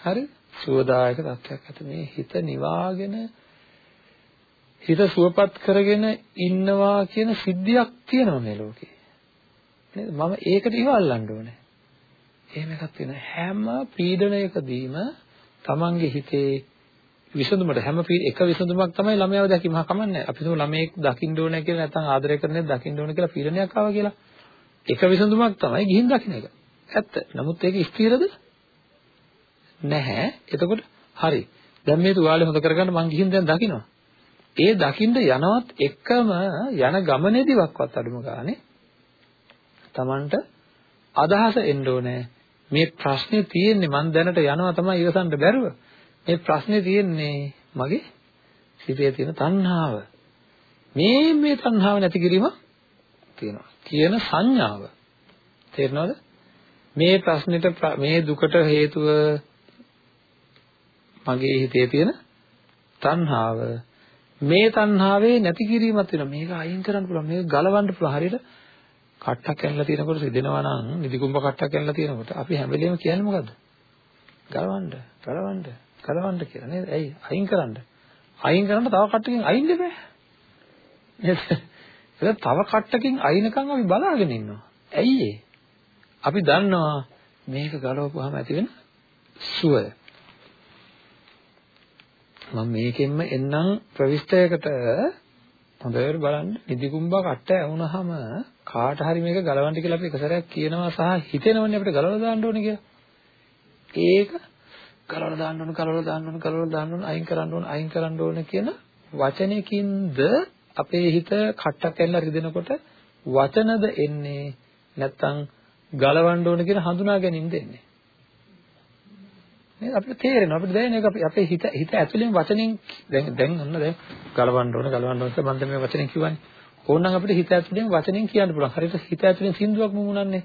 හරි? සුවදායක තත්වයක් ඇත. මේ හිත නිවාගෙන හිත සුවපත් කරගෙන ඉන්නවා කියන සිද්ධියක් තියෙනවා මේ ලෝකේ. නේද? මම ඒකට ඉවල්ලන්න ඕනේ. එහෙම එකක් තියෙනවා. හැම පීඩනයකදීම තමන්ගේ හිතේ විසඳුමට හැම එක විසඳුමක් තමයි ළමයාව දැකීම. හා කමන්නේ. අපි හිතමු ළමයෙක් දකින්න ඕනේ කියලා නැත්නම් ආදරය කරන්නේ දකින්න ඕනේ කියලා පීඩනයක් ආවා කියලා. එක විසඳුමක් තමයි ගිහින් දකින්න එක. ඇත්ත. නමුත් ඒක ස්ථිරද? නැහැ. එතකොට හරි. දැන් මේ තුවාලේ හොද කරගන්න මං ගිහින් දැන් දකින්නවා. ඒ දකින්න යනවත් එකම යන ගමනේදීවත් අඩුම ගානේ Tamanට අදහස එන්න ඕනේ. මේ ප්‍රශ්නේ තියෙන්නේ මං දැනට යනවා තමයි ඉවසන්න බැරුව. මේ ප්‍රශ්නේ තියෙන්නේ මගේ සිතේ තියෙන තණ්හාව. මේ මේ තණ්හාව නැති කිරීම තියෙනවා. කියන සංඥාව. තේරෙනවද? මේ ප්‍රශ්නෙට මේ දුකට හේතුව මගේ හිතේ තියෙන තණ්හාව මේ තණ්හාවේ නැති කිරීමක් වෙනවා මේක අයින් කරන්න පුළුවන් මේක ගලවන්න පුළුවන් හරියට කට්ටක් කැල්ලලා තියෙනකොට රිදෙනවා නම් නිදිකුඹ කට්ටක් කැල්ලලා තියෙනකොට අපි හැම වෙලේම කියන්නේ මොකද්ද ගලවන්න ගලවන්න ගලවන්න කියලා නේද? ඇයි? අයින් කරන්න. අයින් කරන්න තව කට්ටකින් අයින් දෙපෑ. නේද? ඒක තව කට්ටකින් අයින්කම් අපි බලාගෙන ඉන්නවා. ඇයි අපි දන්නවා මේක ගලවපුවාම ඇති වෙන සුවය මම මේකෙන්ම එන්නම් ප්‍රවිෂ්ඨයකට හොඳට බලන්න. නිදිකුම්බා කට්ට ඇවුනහම කාට හරි මේක ගලවන්න කියලා අපි එක සැරයක් කියනවා සහ හිතෙනවනේ අපිට ගලවලා දාන්න ඕනේ කියලා. ඒක ගලවලා දාන්න ඕනේ, ගලවලා දාන්න ඕනේ, ගලවලා දාන්න ඕනේ, අයින් කරන්න ඕනේ, අයින් කරන්න ඕනේ කියන වචනයකින්ද අපේ හිත කට්ටක් ඇල්ලලා රිදෙනකොට වචනද එන්නේ නැත්තම් ගලවන්න ඕනේ කියන හඳුනා ගැනීම දෙන්නේ. නේද? අපිට තේරෙනවා. අපිට දැනෙන එක අපේ හිත හිත ඇතුලෙන් වචනෙන් දැන් දැන් ඔන්න දැන් ගලවන්න ඕන ගලවන්න ඕන කියලා මම මේ වචනෙන් කියවන්නේ ඕනනම් අපිට හිත ඇතුලෙන් වචනෙන් කියන්න පුළුවන්. හරියට හිත ඇතුලෙන් සින්දුවක් මුමුණන්නේ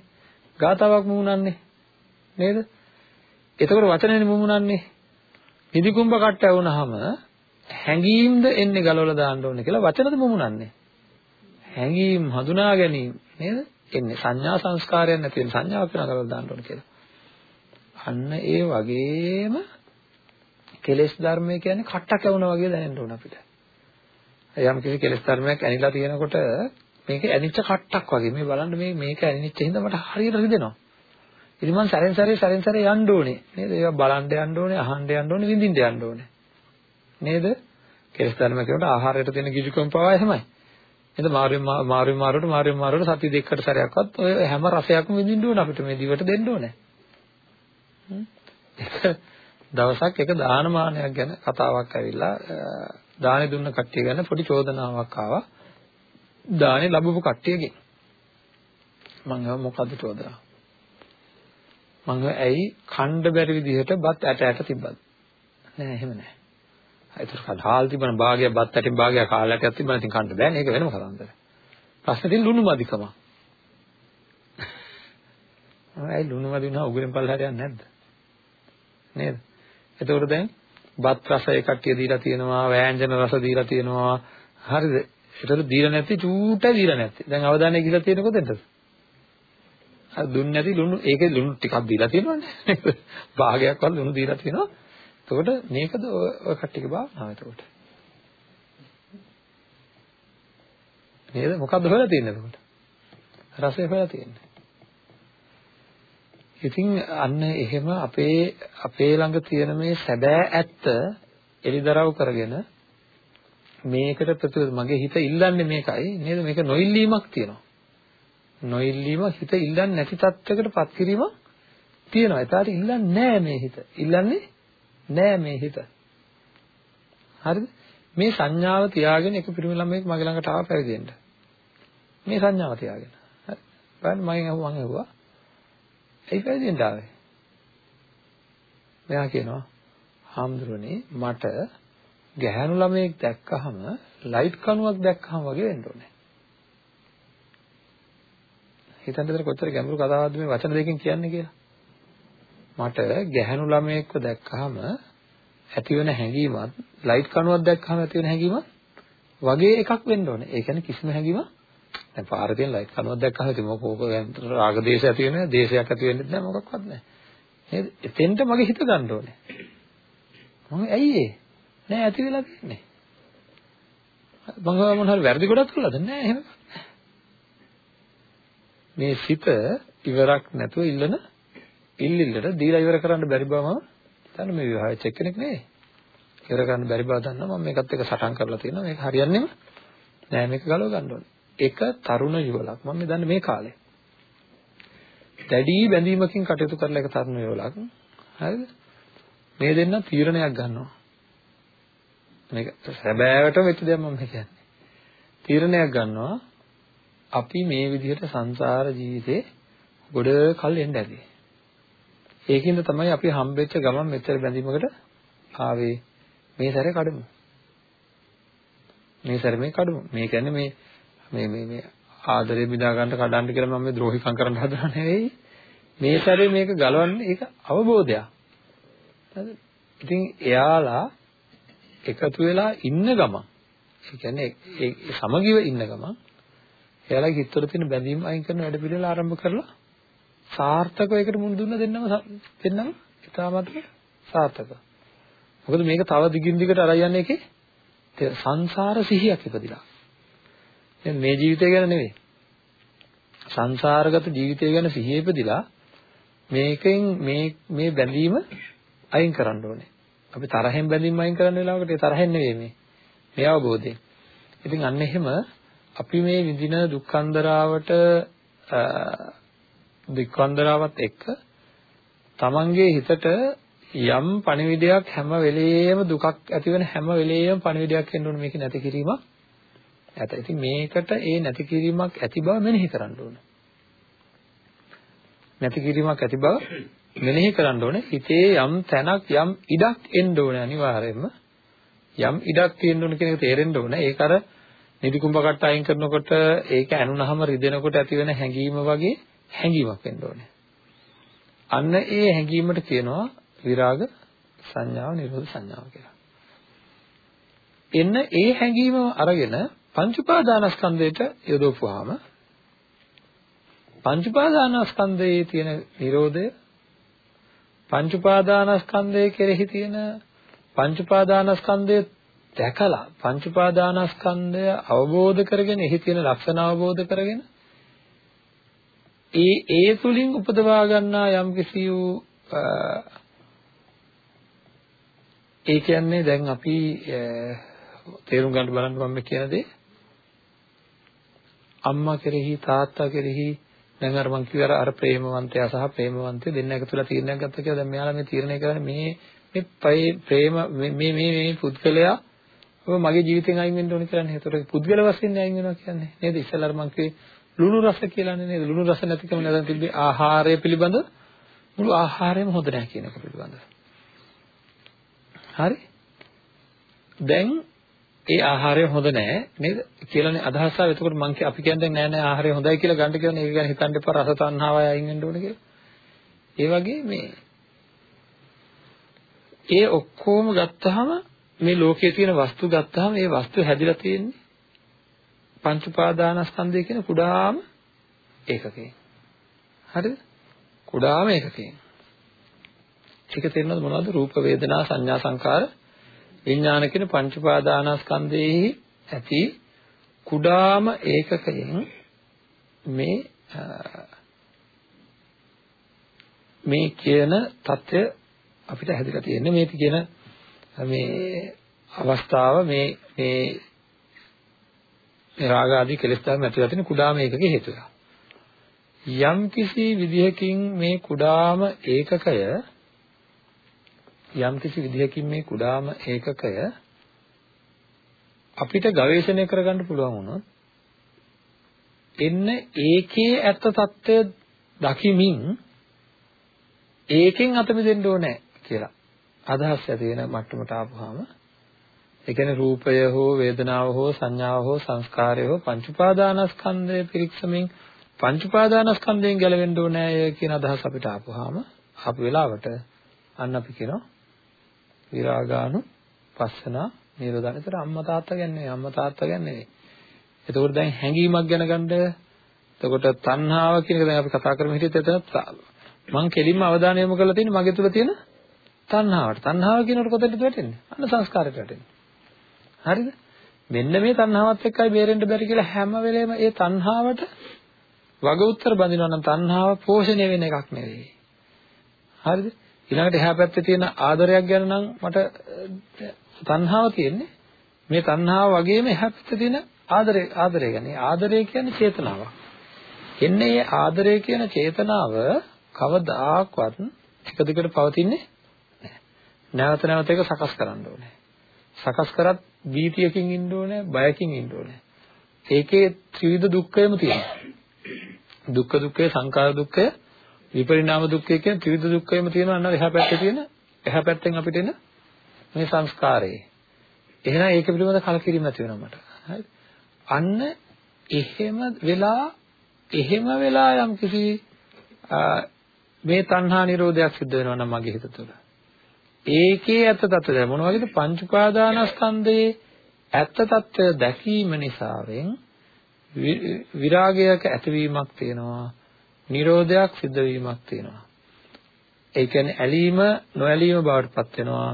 ගාතාවක් මුමුණන්නේ නේද? එතකොට වචනෙන් මුමුණන්නේ නිදිකුඹ කට්ට වුණාම හැඟීම්ද එන්නේ ගලවලා දාන්න ඕනේ කියලා වචනද මුමුණන්නේ හැඟීම් හඳුනා ගැනීම නේද එන්නේ සංඥා සංස්කාරයක් නැති වෙන සංඥාවක් වෙනවා ගලවලා දාන්න ඕනේ කියලා අන්න ඒ වගේම කෙලෙස් ධර්මය කියන්නේ කට්ටක් ඇවුනා වගේ දැනෙන්න ඕන අපිට. යම් කිසි කෙලෙස් ධර්මයක් ඇනිලා තියෙනකොට මේක ඇනිච්ච කට්ටක් වගේ. මේ බලන්න මේ මේක ඇනිච්ච හින්දා මට හරියට රිදෙනවා. ඉතින් මම සැරෙන් සැරේ සැරෙන් සැරේ යන්න ඕනේ. නේද? ඒවා බලන්න යන්න ඕනේ, අහන්න යන්න ඕනේ, විඳින්න යන්න ඕනේ. නේද? කෙලෙස් ධර්ම කියනකොට ආහාරයට තියෙන කිජුකම් පවා එහෙමයි. නේද? මාරුවෙන් මාරුවෙන් මාරුවට මාරුවෙන් මාරුවට සති දෙකකට සැරයක්වත් ඔය හැම රසයක්ම විඳින්න ඕන අපිට මේ දිවට දෙන්න ඕනේ. එක දවසක් එක දානමානයක් ගැන කතාවක් ඇවිල්ලා දානේ දුන්න කට්ටිය ගැන පොඩි චෝදනාවක් ආවා. දානේ ලැබපු කට්ටියගෙන්. මම ඒවා මොකද්ද චෝදනාව? මම ඇයි ඛණ්ඩ බැරි විදිහට බත් ඇට ඇට තිබ්බද? නෑ එහෙම නෑ. ඒතර කඩාල් තිබුණ භාගයක් බත් ඇටින් භාගයක් කාලයක් තිබුණා ඉතින් කන්න බෑනේ ඒක වෙනම කතාන්දර. ප්‍රශ්නේ තියෙන ලුණු මදිකම. ඇයි ලුණු මදි වුණා උගුරෙන් පල්ලහට යන්නේ නැද්ද? නේද? එතකොට දැන් බත් රස ඒ කට්ටිය දීලා තියෙනවා, වෑංජන රස දීලා තියෙනවා. හරිද? ඒතර දීලා නැති චූටයි දීලා නැති. දැන් අවධානය ගිහලා තියෙන කොතෙන්ද? අර දුන්නේ නැති ලුණු ඒකේ ලුණු ටිකක් දීලා තියෙනවනේ. භාගයක්වත් ලුණු දීලා තියෙනවා. එතකොට මේකද ඔය කට්ටියගේ භාවනාව එතකොට. නේද? මොකද්ද හොයලා තියෙන්නේ එතකොට? රසය හොයලා තියෙන්නේ. ඉතින් අන්න එහෙම අපේ අපේ ළඟ තියෙන මේ සැබෑ ඇත්ත එලිදරව් කරගෙන මේකට ප්‍රතිවිරුද්ධ මගේ හිත ඉල්ලන්නේ මේකයි නේද මේක නොඉල්ලීමක් තියෙනවා නොඉල්ලීම හිත ඉල්ලන්නේ නැති තත්යකට පත් කිරීම තියෙනවා. ඒකට ඉල්ලන්නේ නැහැ මේ හිත. ඉල්ලන්නේ නැහැ මේ හිත. හරිද? මේ සංඥාව තියාගෙන එක පිරිමි ළමයෙක් මගේ ළඟට ආව පැවිදෙන්න මේ සංඥාව තියාගෙන. හරි. බලන්න මම මම ඇහුවා ඇයි පැවිදෙන්න ආවේ? මෙයා කියනවා හාමුදුරනේ මට ගැහැණු ළමයෙක් දැක්කහම ලයිට් කණුවක් දැක්කහම වගේ වෙන්න ඕනේ. හිතන්නද කොච්චර ගැඹුරු කතාවක්ද මේ වචන දෙකෙන් කියන්නේ කියලා. මට ගැහැණු ළමයෙක්ව දැක්කහම ඇති වෙන හැඟීමත් ලයිට් කණුවක් දැක්කහම ඇති වෙන හැඟීමත් වගේ එකක් වෙන්න ඕනේ. ඒ කියන්නේ කිසිම හැඟීමක් දැන් පාරේ තියෙන ලයිට් කනුවක් දැක්කම ඉතින් මොකෝක රාග දේශ ඇති වෙන්නේ දේශයක් ඇති වෙන්නේ නැහැ මොකක්වත් නැහැ. නේද? එතෙන්ට මගේ හිත ගන්න ඕනේ. මම ඇයි ඒ? නෑ ඇති වෙලා තියෙන්නේ. මම මොන හරි වැරදි ගොඩක් කළාද? නෑ එහෙම. මේ සිත ඉවරක් නැතුව ඉල්ලන ඉල්ලිල්ලට දීලා ඉවර කරන්න බැරි බව මම දැන් මේ විවාහ වෙච්ච එක්කෙනෙක් නෙවෙයි. ඉවර ගන්න බැරි බව දන්නවා මම මේකත් එක්ක සටන් කරලා තියෙනවා මේක හරියන්නේම නෑ මේක ගලව ගන්න ඕනේ. එක තරුණ යුවලක් මම මේ දන්නේ මේ කාලේ. දැඩි බැඳීමකින් කටයුතු කරලා එක තරුණ යුවලක් හරිද? මේ දෙන්න තීරණයක් ගන්නවා. මේක සැබෑවටම වෙච්ච දෙයක් මම කියන්නේ. තීරණයක් ගන්නවා අපි මේ විදිහට සංසාර ජීවිතේ ගොඩ කල් එන්න ඇති. ඒකින්ද තමයි අපි හම්බෙච්ච ගමන් මෙච්චර බැඳීමකට ආවේ මේ සැරේ කඩමු. මේ සැරේ මේ කඩමු. මේ කියන්නේ මේ මේ මේ මේ ආදරේ බිඳා ගන්න කඩන්න කියලා මම මේ ද්‍රෝහිකම් කරන්න හදනව නෙවෙයි. මේ සැරේ මේක ගලවන්න ඒක අවබෝධයක්. හරිද? ඉතින් එයාලා එකතු වෙලා ඉන්න ගමන් ඒ කියන්නේ ඒ සමගිව ඉන්න ගමන් එයාලගේ හිතවල තියෙන බැඳීම් අයින් කරන වැඩ පිළිවෙල ආරම්භ කරලා සාර්ථකව ඒකට මුහුණ දුන්න දෙන්නම දෙන්නම ඉතාමත් සාර්ථක. මොකද මේක තව දිගින් දිගට අරයි යන්නේ එකේ සංසාර සිහියක් ඉපදිලා. දැන් මේ ජීවිතය ගැන නෙවෙයි. සංසාරගත ජීවිතය ගැන සිහිය ඉපදිලා මේකෙන් මේ මේ බැඳීම අයින් කරන්න ඕනේ. අපි තරහෙන් බැඳීම් අයින් කරන්න වෙලාවකට ඒ තරහෙන් නෙවෙයි මේ. මේ අවබෝධයෙන්. ඉතින් අන්න එහෙම අපි මේ විඳින දුක්ඛන්දරාවට දුක්ඛන්දරාවත් එක්ක තමන්ගේ හිතට යම් පණිවිඩයක් හැම වෙලෙම දුකක් ඇති වෙන හැම වෙලෙම පණිවිඩයක් එන්න ඕනේ මේක නැති කිරීමක් ඇත. ඉතින් මේකට ඒ නැති කිරීමක් ඇති බව මෙනෙහි කරන්න ඕනේ. නැති කිරීමක් ඇති බව මෙනෙහි කරන්න ඕනේ. හිතේ යම් තැනක් යම් ඉඩක් එන්න ඕනේ අනිවාර්යයෙන්ම. යම් ඉඩක් තියෙන්න ඕන කියන එක තේරෙන්න ඕනේ. ඒක අර නිදි කුඹ කට්ට අයින් කරනකොට ඒක ඇනුනහම රිදෙනකොට ඇති වෙන හැඟීම වගේ හැඟීමක් වෙන්න ඕනේ. අන්න ඒ හැඟීමට කියනවා විරාග සංඥාව නිරෝධ සංඥාව කියලා. එන්න ඒ හැඟීම අරගෙන පංච උපාදානස්කන්ධයට යොදවපුවාම පංච උපාදානස්කන්ධයේ තියෙන නිරෝධය පංච උපාදානස්කන්ධය කෙරෙහි තියෙන පංච උපාදානස්කන්ධය දැකලා පංච උපාදානස්කන්ධය අවබෝධ කරගෙන එහි තියෙන ලක්ෂණ අවබෝධ කරගෙන ඒ ඒ තුලින් උපදවා ගන්නා යම් කිසි වූ ඒ කියන්නේ දැන් අපි තේරුම් ගන්න බලන්න මම කියන දේ. අම්මා කෙරෙහි තාත්තා කෙරෙහි දැන් අර මං කිව්ව අර ප්‍රේමවන්තයා සහ ප්‍රේමවන්තය දෙන්න එකතුලා තීරණයක් ගත්තා කියලා දැන් මෙයාලා මේ තීරණය කරන්නේ මේ මේ ප්‍රේම මේ මේ මේ පුද්ගලයා ඔබ මගේ ජීවිතෙන් අයින් වෙන්න ඕනේ කියලා නේ. ඒතකොට පුද්ගල වශයෙන් අයින් වෙනවා කියන්නේ නේද? ඉස්සෙල්ලා මං කිව්වේ ලුණු රස කියලානේ නේද? ලුණු රස නැතිකම නැදන් තිබ්බේ ආහාරය පිළිබඳ මුළු ආහාරයම හොඳ නැහැ කියන එක පිළිබඳ. හරි? දැන් ඒ ආහාරය හොඳ නැහැ නේද? කියලානේ අදහස ආව. එතකොට මං අපි කියන්නේ නෑ නෑ ආහාරය හොඳයි කියලා ගන්න කියන්නේ ඒක ගැන හිතන්න එපා රස තණ්හාවයි අයින් වෙන්න ඕනේ කියලා. ඒ වගේ මේ ඒ ඔක්කොම ගත්තාම මේ ලෝකයේ තියෙන වස්තු ගත්තාම ඒ වස්තු හැදිලා තියෙන්නේ පංච උපාදානස්කන්ධය කියන කුඩාම ඒකකයෙන්. හරිද? කුඩාම ඒකකයෙන්. ඒක තේරෙනවද මොනවද? රූප වේදනා සංඥා සංකාර විඥාන කියන පංච උපාදානස්කන්ධයේ ඇති කුඩාම ඒකකයෙන් මේ මේ කියන தත්ය අපිට හැදිලා තියෙන්නේ මේ කියන මේ අවස්ථාව මේ මේ රාග ආදී කෙලෙස් ධර්ම ඇතුළත තියෙන කුඩාම ඒකක හේතුව. යම් කිසි විදිහකින් මේ කුඩාම ඒකකය යම් කිසි විදිහකින් මේ කුඩාම ඒකකය අපිට ගවේෂණය කරගන්න පුළුවන් වුණොත් එන්න ඒකේ ඇත්ත తত্ত্বය දකිමින් ඒකෙන් අත මිදෙන්න ඕනේ කියලා. අදහස් ඇති වෙන මට්ටමට ආපුවාම ඒ කියන්නේ රූපය හෝ වේදනාව හෝ සංඥාව හෝ සංස්කාරය හෝ පංච උපාදානස්කන්ධය පිරික්සමින් පංච උපාදානස්කන්ධයෙන් ගැලවෙන්න ඕනේ කියන අදහස අපිට ආපුවාම ආපු වෙලාවට අන්න අපි කියනවා විරාගානු පස්සනා නිරෝධන. ඒතර අම්මා තාත්තා ගැන නෙවෙයි අම්මා තාත්තා ගැන නෙවෙයි. එතකොට දැන් හැඟීමක් ගැන ගන්නද එතකොට තණ්හාව කියන එක දැන් අපි කතා කරමු හිටියත් එතන මම කෙලින්ම අවධානය යොමු කරලා තියෙන්නේ මගේ තුල තියෙන තණ්හාවට. තණ්හාව කියනකොට කොතනද වැටෙන්නේ? අන්න සංස්කාරයට වැටෙන්නේ. හරිද? මෙන්න මේ තණ්හාවත් එක්කයි බේරෙන්න බැරි කියලා හැම වෙලේම ඒ තණ්හාවට වග උත්තර බඳිනවා නම් තණ්හාව පෝෂණය වෙන එකක් නෙවෙයි. හරිද? ඊළඟට එහා පැත්තේ තියෙන ආදරයක් ගැන නම් මට තණ්හාව තියෙන්නේ. මේ තණ්හාව වගේම එහා පැත්තේ තියෙන ආදරය ආදරය ගැන. ආදරය කියන්නේ චේතනාවක්. එන්නේ මේ ආදරය කියන චේතනාව කවදාකවත් එක දිගට පවතින්නේ නැහැ. නැවත නැවත ඒක සකස් කරන්න ඕනේ. සකස් කරත් වීතියකින් ඉන්න ඕනේ, බයකින් ඉන්න ඕනේ. ඒකේ ත්‍රිවිධ දුක්ඛයම තියෙනවා. දුක්ඛ දුක්ඛය, සංඛාර දුක්ඛය, විපරිණාම දුක්ඛය කියන ත්‍රිවිධ දුක්ඛයම තියෙනවා නේද? එහා පැත්තේ තියෙන එහා පැත්තෙන් අපිට එන මේ සංස්කාරේ. එහෙනම් ඒක පිළිබඳ කලකිරීම නැති වෙනවා මට. හරිද? අන්න එහෙම වෙලා එහෙම වෙලා යම් කිසි මේ තණ්හා නිරෝධයක් සිද්ධ වෙනවා නම් මගේ හිත තුළ. ඒකේ ඇත්ත తত্ত্বය මොන වගේද? පංච උපාදානස්කන්ධයේ ඇත්ත తত্ত্বය දැකීම නිසාවෙන් විරාගයක ඇතිවීමක් තියෙනවා. නිරෝධයක් සිද්ධ වීමක් තියෙනවා. ඒ කියන්නේ ඇලීම නොඇලීම බවට පත් වෙනවා.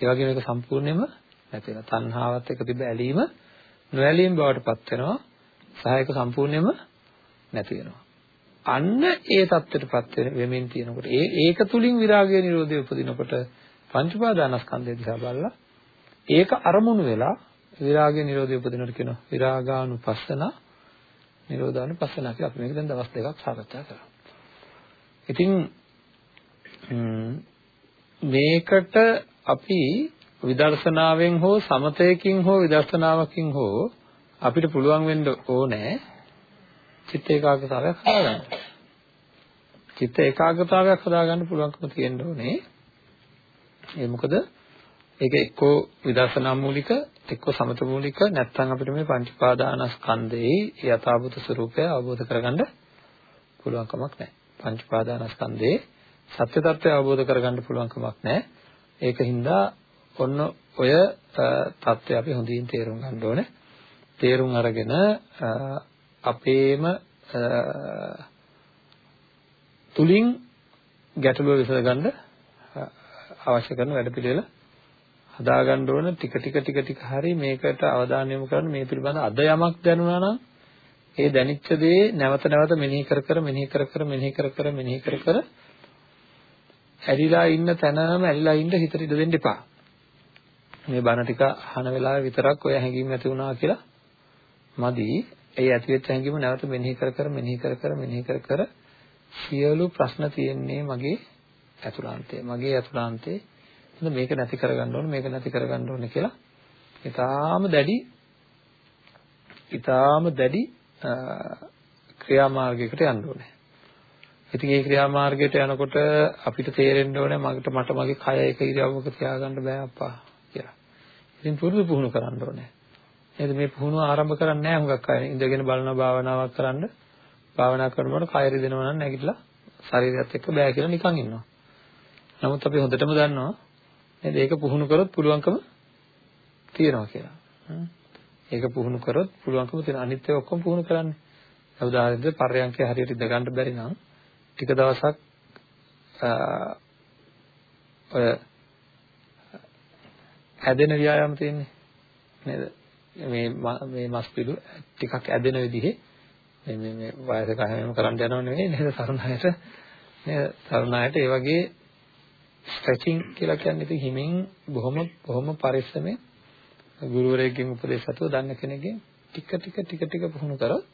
ඒ වගේම ඒක සම්පූර්ණයෙන්ම නැති වෙනවා. තණ්හාවත් එක්ක තිබ ඇලීම නොඇලීම බවට පත් වෙනවා. සහ ඒක සම්පූර්ණයෙන්ම නැති වෙනවා. අන්න ඒ தත්ත්වයටපත් වෙමින් තියෙනකොට. ඒ ඒක තුලින් විරාගය නිරෝධය උපදිනකොට පංච උපාදානස්කන්ධය දිහා බලලා ඒක අරමුණු වෙලා විරාගය නිරෝධය උපදිනකොට කියනවා විරාගානුපස්සන නිරෝධානුපස්සන කියලා අපි මේක දැන් දවස් දෙකක් සාකච්ඡා කරා. ඉතින් මේකට අපි විදර්ශනාවෙන් හෝ සමතයකින් හෝ විදර්ශනාවකින් හෝ අපිට පුළුවන් වෙන්න ඕනේ චිත්ත ඒකාග්‍රතාවයක් හදාගන්න. චිත්ත ඒකාග්‍රතාවයක් හදාගන්න පුළුවන්කම තියෙන්න ඕනේ. ඒ මොකද ඒක එක්කෝ විදර්ශනා මූලික එක්කෝ සමත මූලික නැත්නම් අපිට මේ පංච පාදානස්කන්ධයේ යථාභූත ස්වરૂපය අවබෝධ කරගන්න පුළුවන් කමක් නැහැ. පංච පාදානස්කන්ධයේ සත්‍ය తත්වය අවබෝධ කරගන්න පුළුවන් කමක් නැහැ. ඒකින්ද ඔන්න ඔය తත්වය අපි හොඳින් තේරුම් ගන්න ඕනේ. තේරුම් අරගෙන අපේම තුලින් ගැටලුව විසඳ ගන්න අවශ්‍ය කරන වැඩපිළිවෙල හදාගන්න ඕන ටික ටික ටික ටික හරි මේකට අවධානය යොමු කරන්න මේ පිළිබඳ අද යමක් දැනුණා නම් ඒ දැනිච්ච දේ නැවත නැවත මෙනෙහි කර කර මෙනෙහි කර කර මෙනෙහි කර කර මෙනෙහි කර කර ඇලිලා ඉන්න තැනම ඇලිලා ඉන්න හිතට ඉඩ දෙන්න එපා. මේ බණ ටික අහන වෙලාවේ විතරක් ඔය හැඟීම් ඇති වුණා කියලා මදි. ඒ ඇතිවෙච්ච හැඟීම නැවත මෙනෙහි කර කර මෙනෙහි කර කර මෙනෙහි කර කර සියලු ප්‍රශ්න තියෙන්නේ මගේ ඇතුළාන්තයේ. මගේ ඇතුළාන්තයේ එහෙනම් මේක නැති කරගන්න ඕන මේක නැති කරගන්න ඕන කියලා ඊටාම දැඩි ඊටාම දැඩි ක්‍රියාමාර්ගයකට යන්න ඕනේ. ඉතින් ඒ ක්‍රියාමාර්ගයට යනකොට අපිට තේරෙන්න ඕනේ මකට මට මගේ කය එක ඉරියව්වක තියාගන්න බෑ අප්පා කියලා. ඉතින් පුරුදු පුහුණු කරන්න ඕනේ. නේද මේ පුහුණුව ආරම්භ කරන්නේ නැහැ හුඟක් අය. ඉඳගෙන බලන භාවනාවක් කරන්න භාවනා කරනකොට කය රිදෙනවා නම් නැගිටලා ශරීරයත් එක්ක බෑ කියලා නිකන් ඉන්නවා. නමුත් අපි හොඳටම දන්නවා නේද? ඒක පුහුණු කරොත් පුළුවන්කම තියෙනවා කියලා. ඒක පුහුණු කරොත් පුළුවන්කම තියෙනවා. අනිත් ඒවා ඔක්කොම පුහුණු කරන්නේ. උදාහරණයක් පර්යංකේ හරියට ඉඳ ගන්න බැරි නම් ටික දවසක් ඔය ඇදෙන ව්‍යායාම තියෙන්නේ නේද? මේ මේ මස් පිළු ටිකක් ඇදෙන විදිහේ මේ මේ මේ වයසක හැමෝම කරන්න යනව නෙවෙයි නේද? තරුණයට නේද? තරුණයට ඒ වගේ ස්ට්‍රෙචින් කියලා කියන්නේ ඉතින් හිමින් බොහොම බොහොම පරිස්සමෙන් ගුරුවරයෙක්ගෙන් උපදෙස් අතුව දන්න කෙනෙක්ගෙන් ටික ටික ටික ටික පුහුණු කරොත්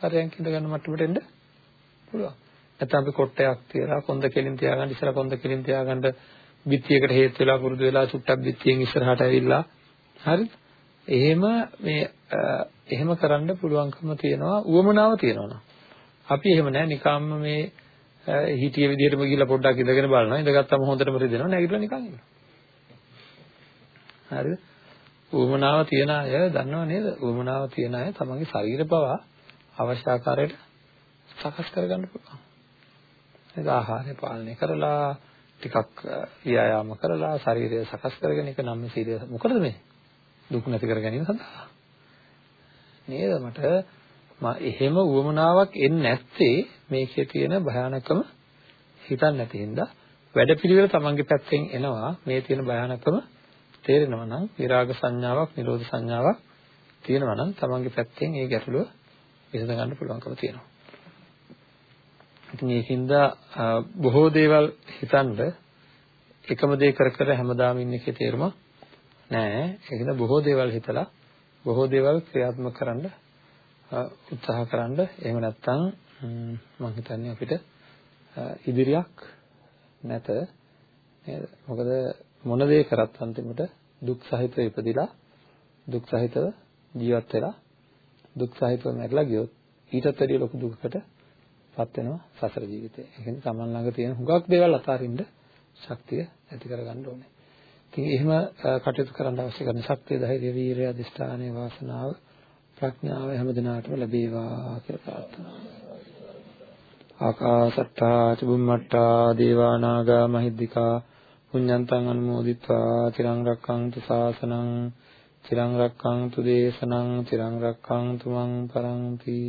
හරියන් කිඳ ගන්න මට්ටමට එන්න පුළුවන්. නැත්නම් අපි කොට්ටයක් තියලා කොන්ද කෙලින් තියාගන්න ඉස්සර කොන්ද කෙලින් තියාගන්න බිත්තියකට හේතු වෙලා පුරුදු වෙලා චුට්ටක් බිත්තියෙන් ඉස්සරහට ඇවිල්ලා හරිද? එහෙම මේ එහෙම කරන්න පුළුවන්කම තියනවා උවමනාව තියනවා. අපි එහෙම නැහැ නිකම්ම මේ හිතිය විදිහටම ගිහිල්ලා පොඩ්ඩක් ඉඳගෙන බලනවා. ඉඳගත්තාම හොඳටම රිදෙනවා. නැගිටලා නිකන් ඉන්නවා. හරිද? උවමනාව තියන අය දන්නව නේද? උවමනාව තියන අය තමන්ගේ ශරීර පවා අවශ්‍ය ආකාරයට සකස් කරගන්න පුළුවන්. ඒක ආහාරය පාලනය කරලා ටිකක් ව්‍යායාම කරලා ශරීරය සකස් කරගෙන එක නම් සීලය මොකටද මේ? දුක් නැති කර ගැනීම සඳහා. නේද මට එහෙම උවමනාවක් එන්නේ නැත්තේ මේකේ තියෙන භයානකම හිතන්නේ නැති හින්දා වැඩපිළිවෙල තමන්ගේ පැත්තෙන් එනවා මේ තියෙන භයානකම තේරෙනවා නම් විරාග සංඥාවක් නිරෝධ සංඥාවක් තියෙනවා නම් තමන්ගේ පැත්තෙන් ඒ ගැටලුව විසඳ ගන්න පුළුවන්කම තියෙනවා. ඉතින් ඒකින්ද බොහෝ දේවල් හිතනද එකම දේ කර කර හැමදාම ඉන්න එකේ තේරුම නෑ. ඒකින්ද බොහෝ දේවල් හිතලා බොහෝ දේවල් ක්‍රියාත්මක කරන්න උත්සාහ කරන්න. එහෙම නැත්නම් මම හිතන්නේ අපිට ඉදිරියක් නැත නේද? මොකද මොන දේ කරත් අන්තිමට දුක් සහිතව ඉපදිලා දුක් සහිතව ජීවත් වෙලා දුක් සහිතව මැරලා ගියොත් ඊටත් වැඩිය ලොකු දුකකට පත් වෙනවා සසර ජීවිතේ. ඒ කියන්නේ Taman ළඟ තියෙන හුඟක් දේවල් අතාරින්න ශක්තිය ඇති කරගන්න ඕනේ. ඉතින් එහෙම කටයුතු කරන්න අවශ්‍ය කරන ශක්තිය, ධෛර්යය, වීරිය, අධිෂ්ඨානය, වාසනාව, ප්‍රඥාව හැම දිනාටම ලැබේවා කියලා ප්‍රාර්ථනා ආකාසත්තා චුම්මට්ටා දේවා නාග මහිද්దికා පුඤ්ඤන්තං අනුමෝදිත්වා තිරං රක්ඛන්තු ශාසනං තිරං රක්ඛන්තු දේශනං තිරං රක්ඛන්තු මං පරන්ති.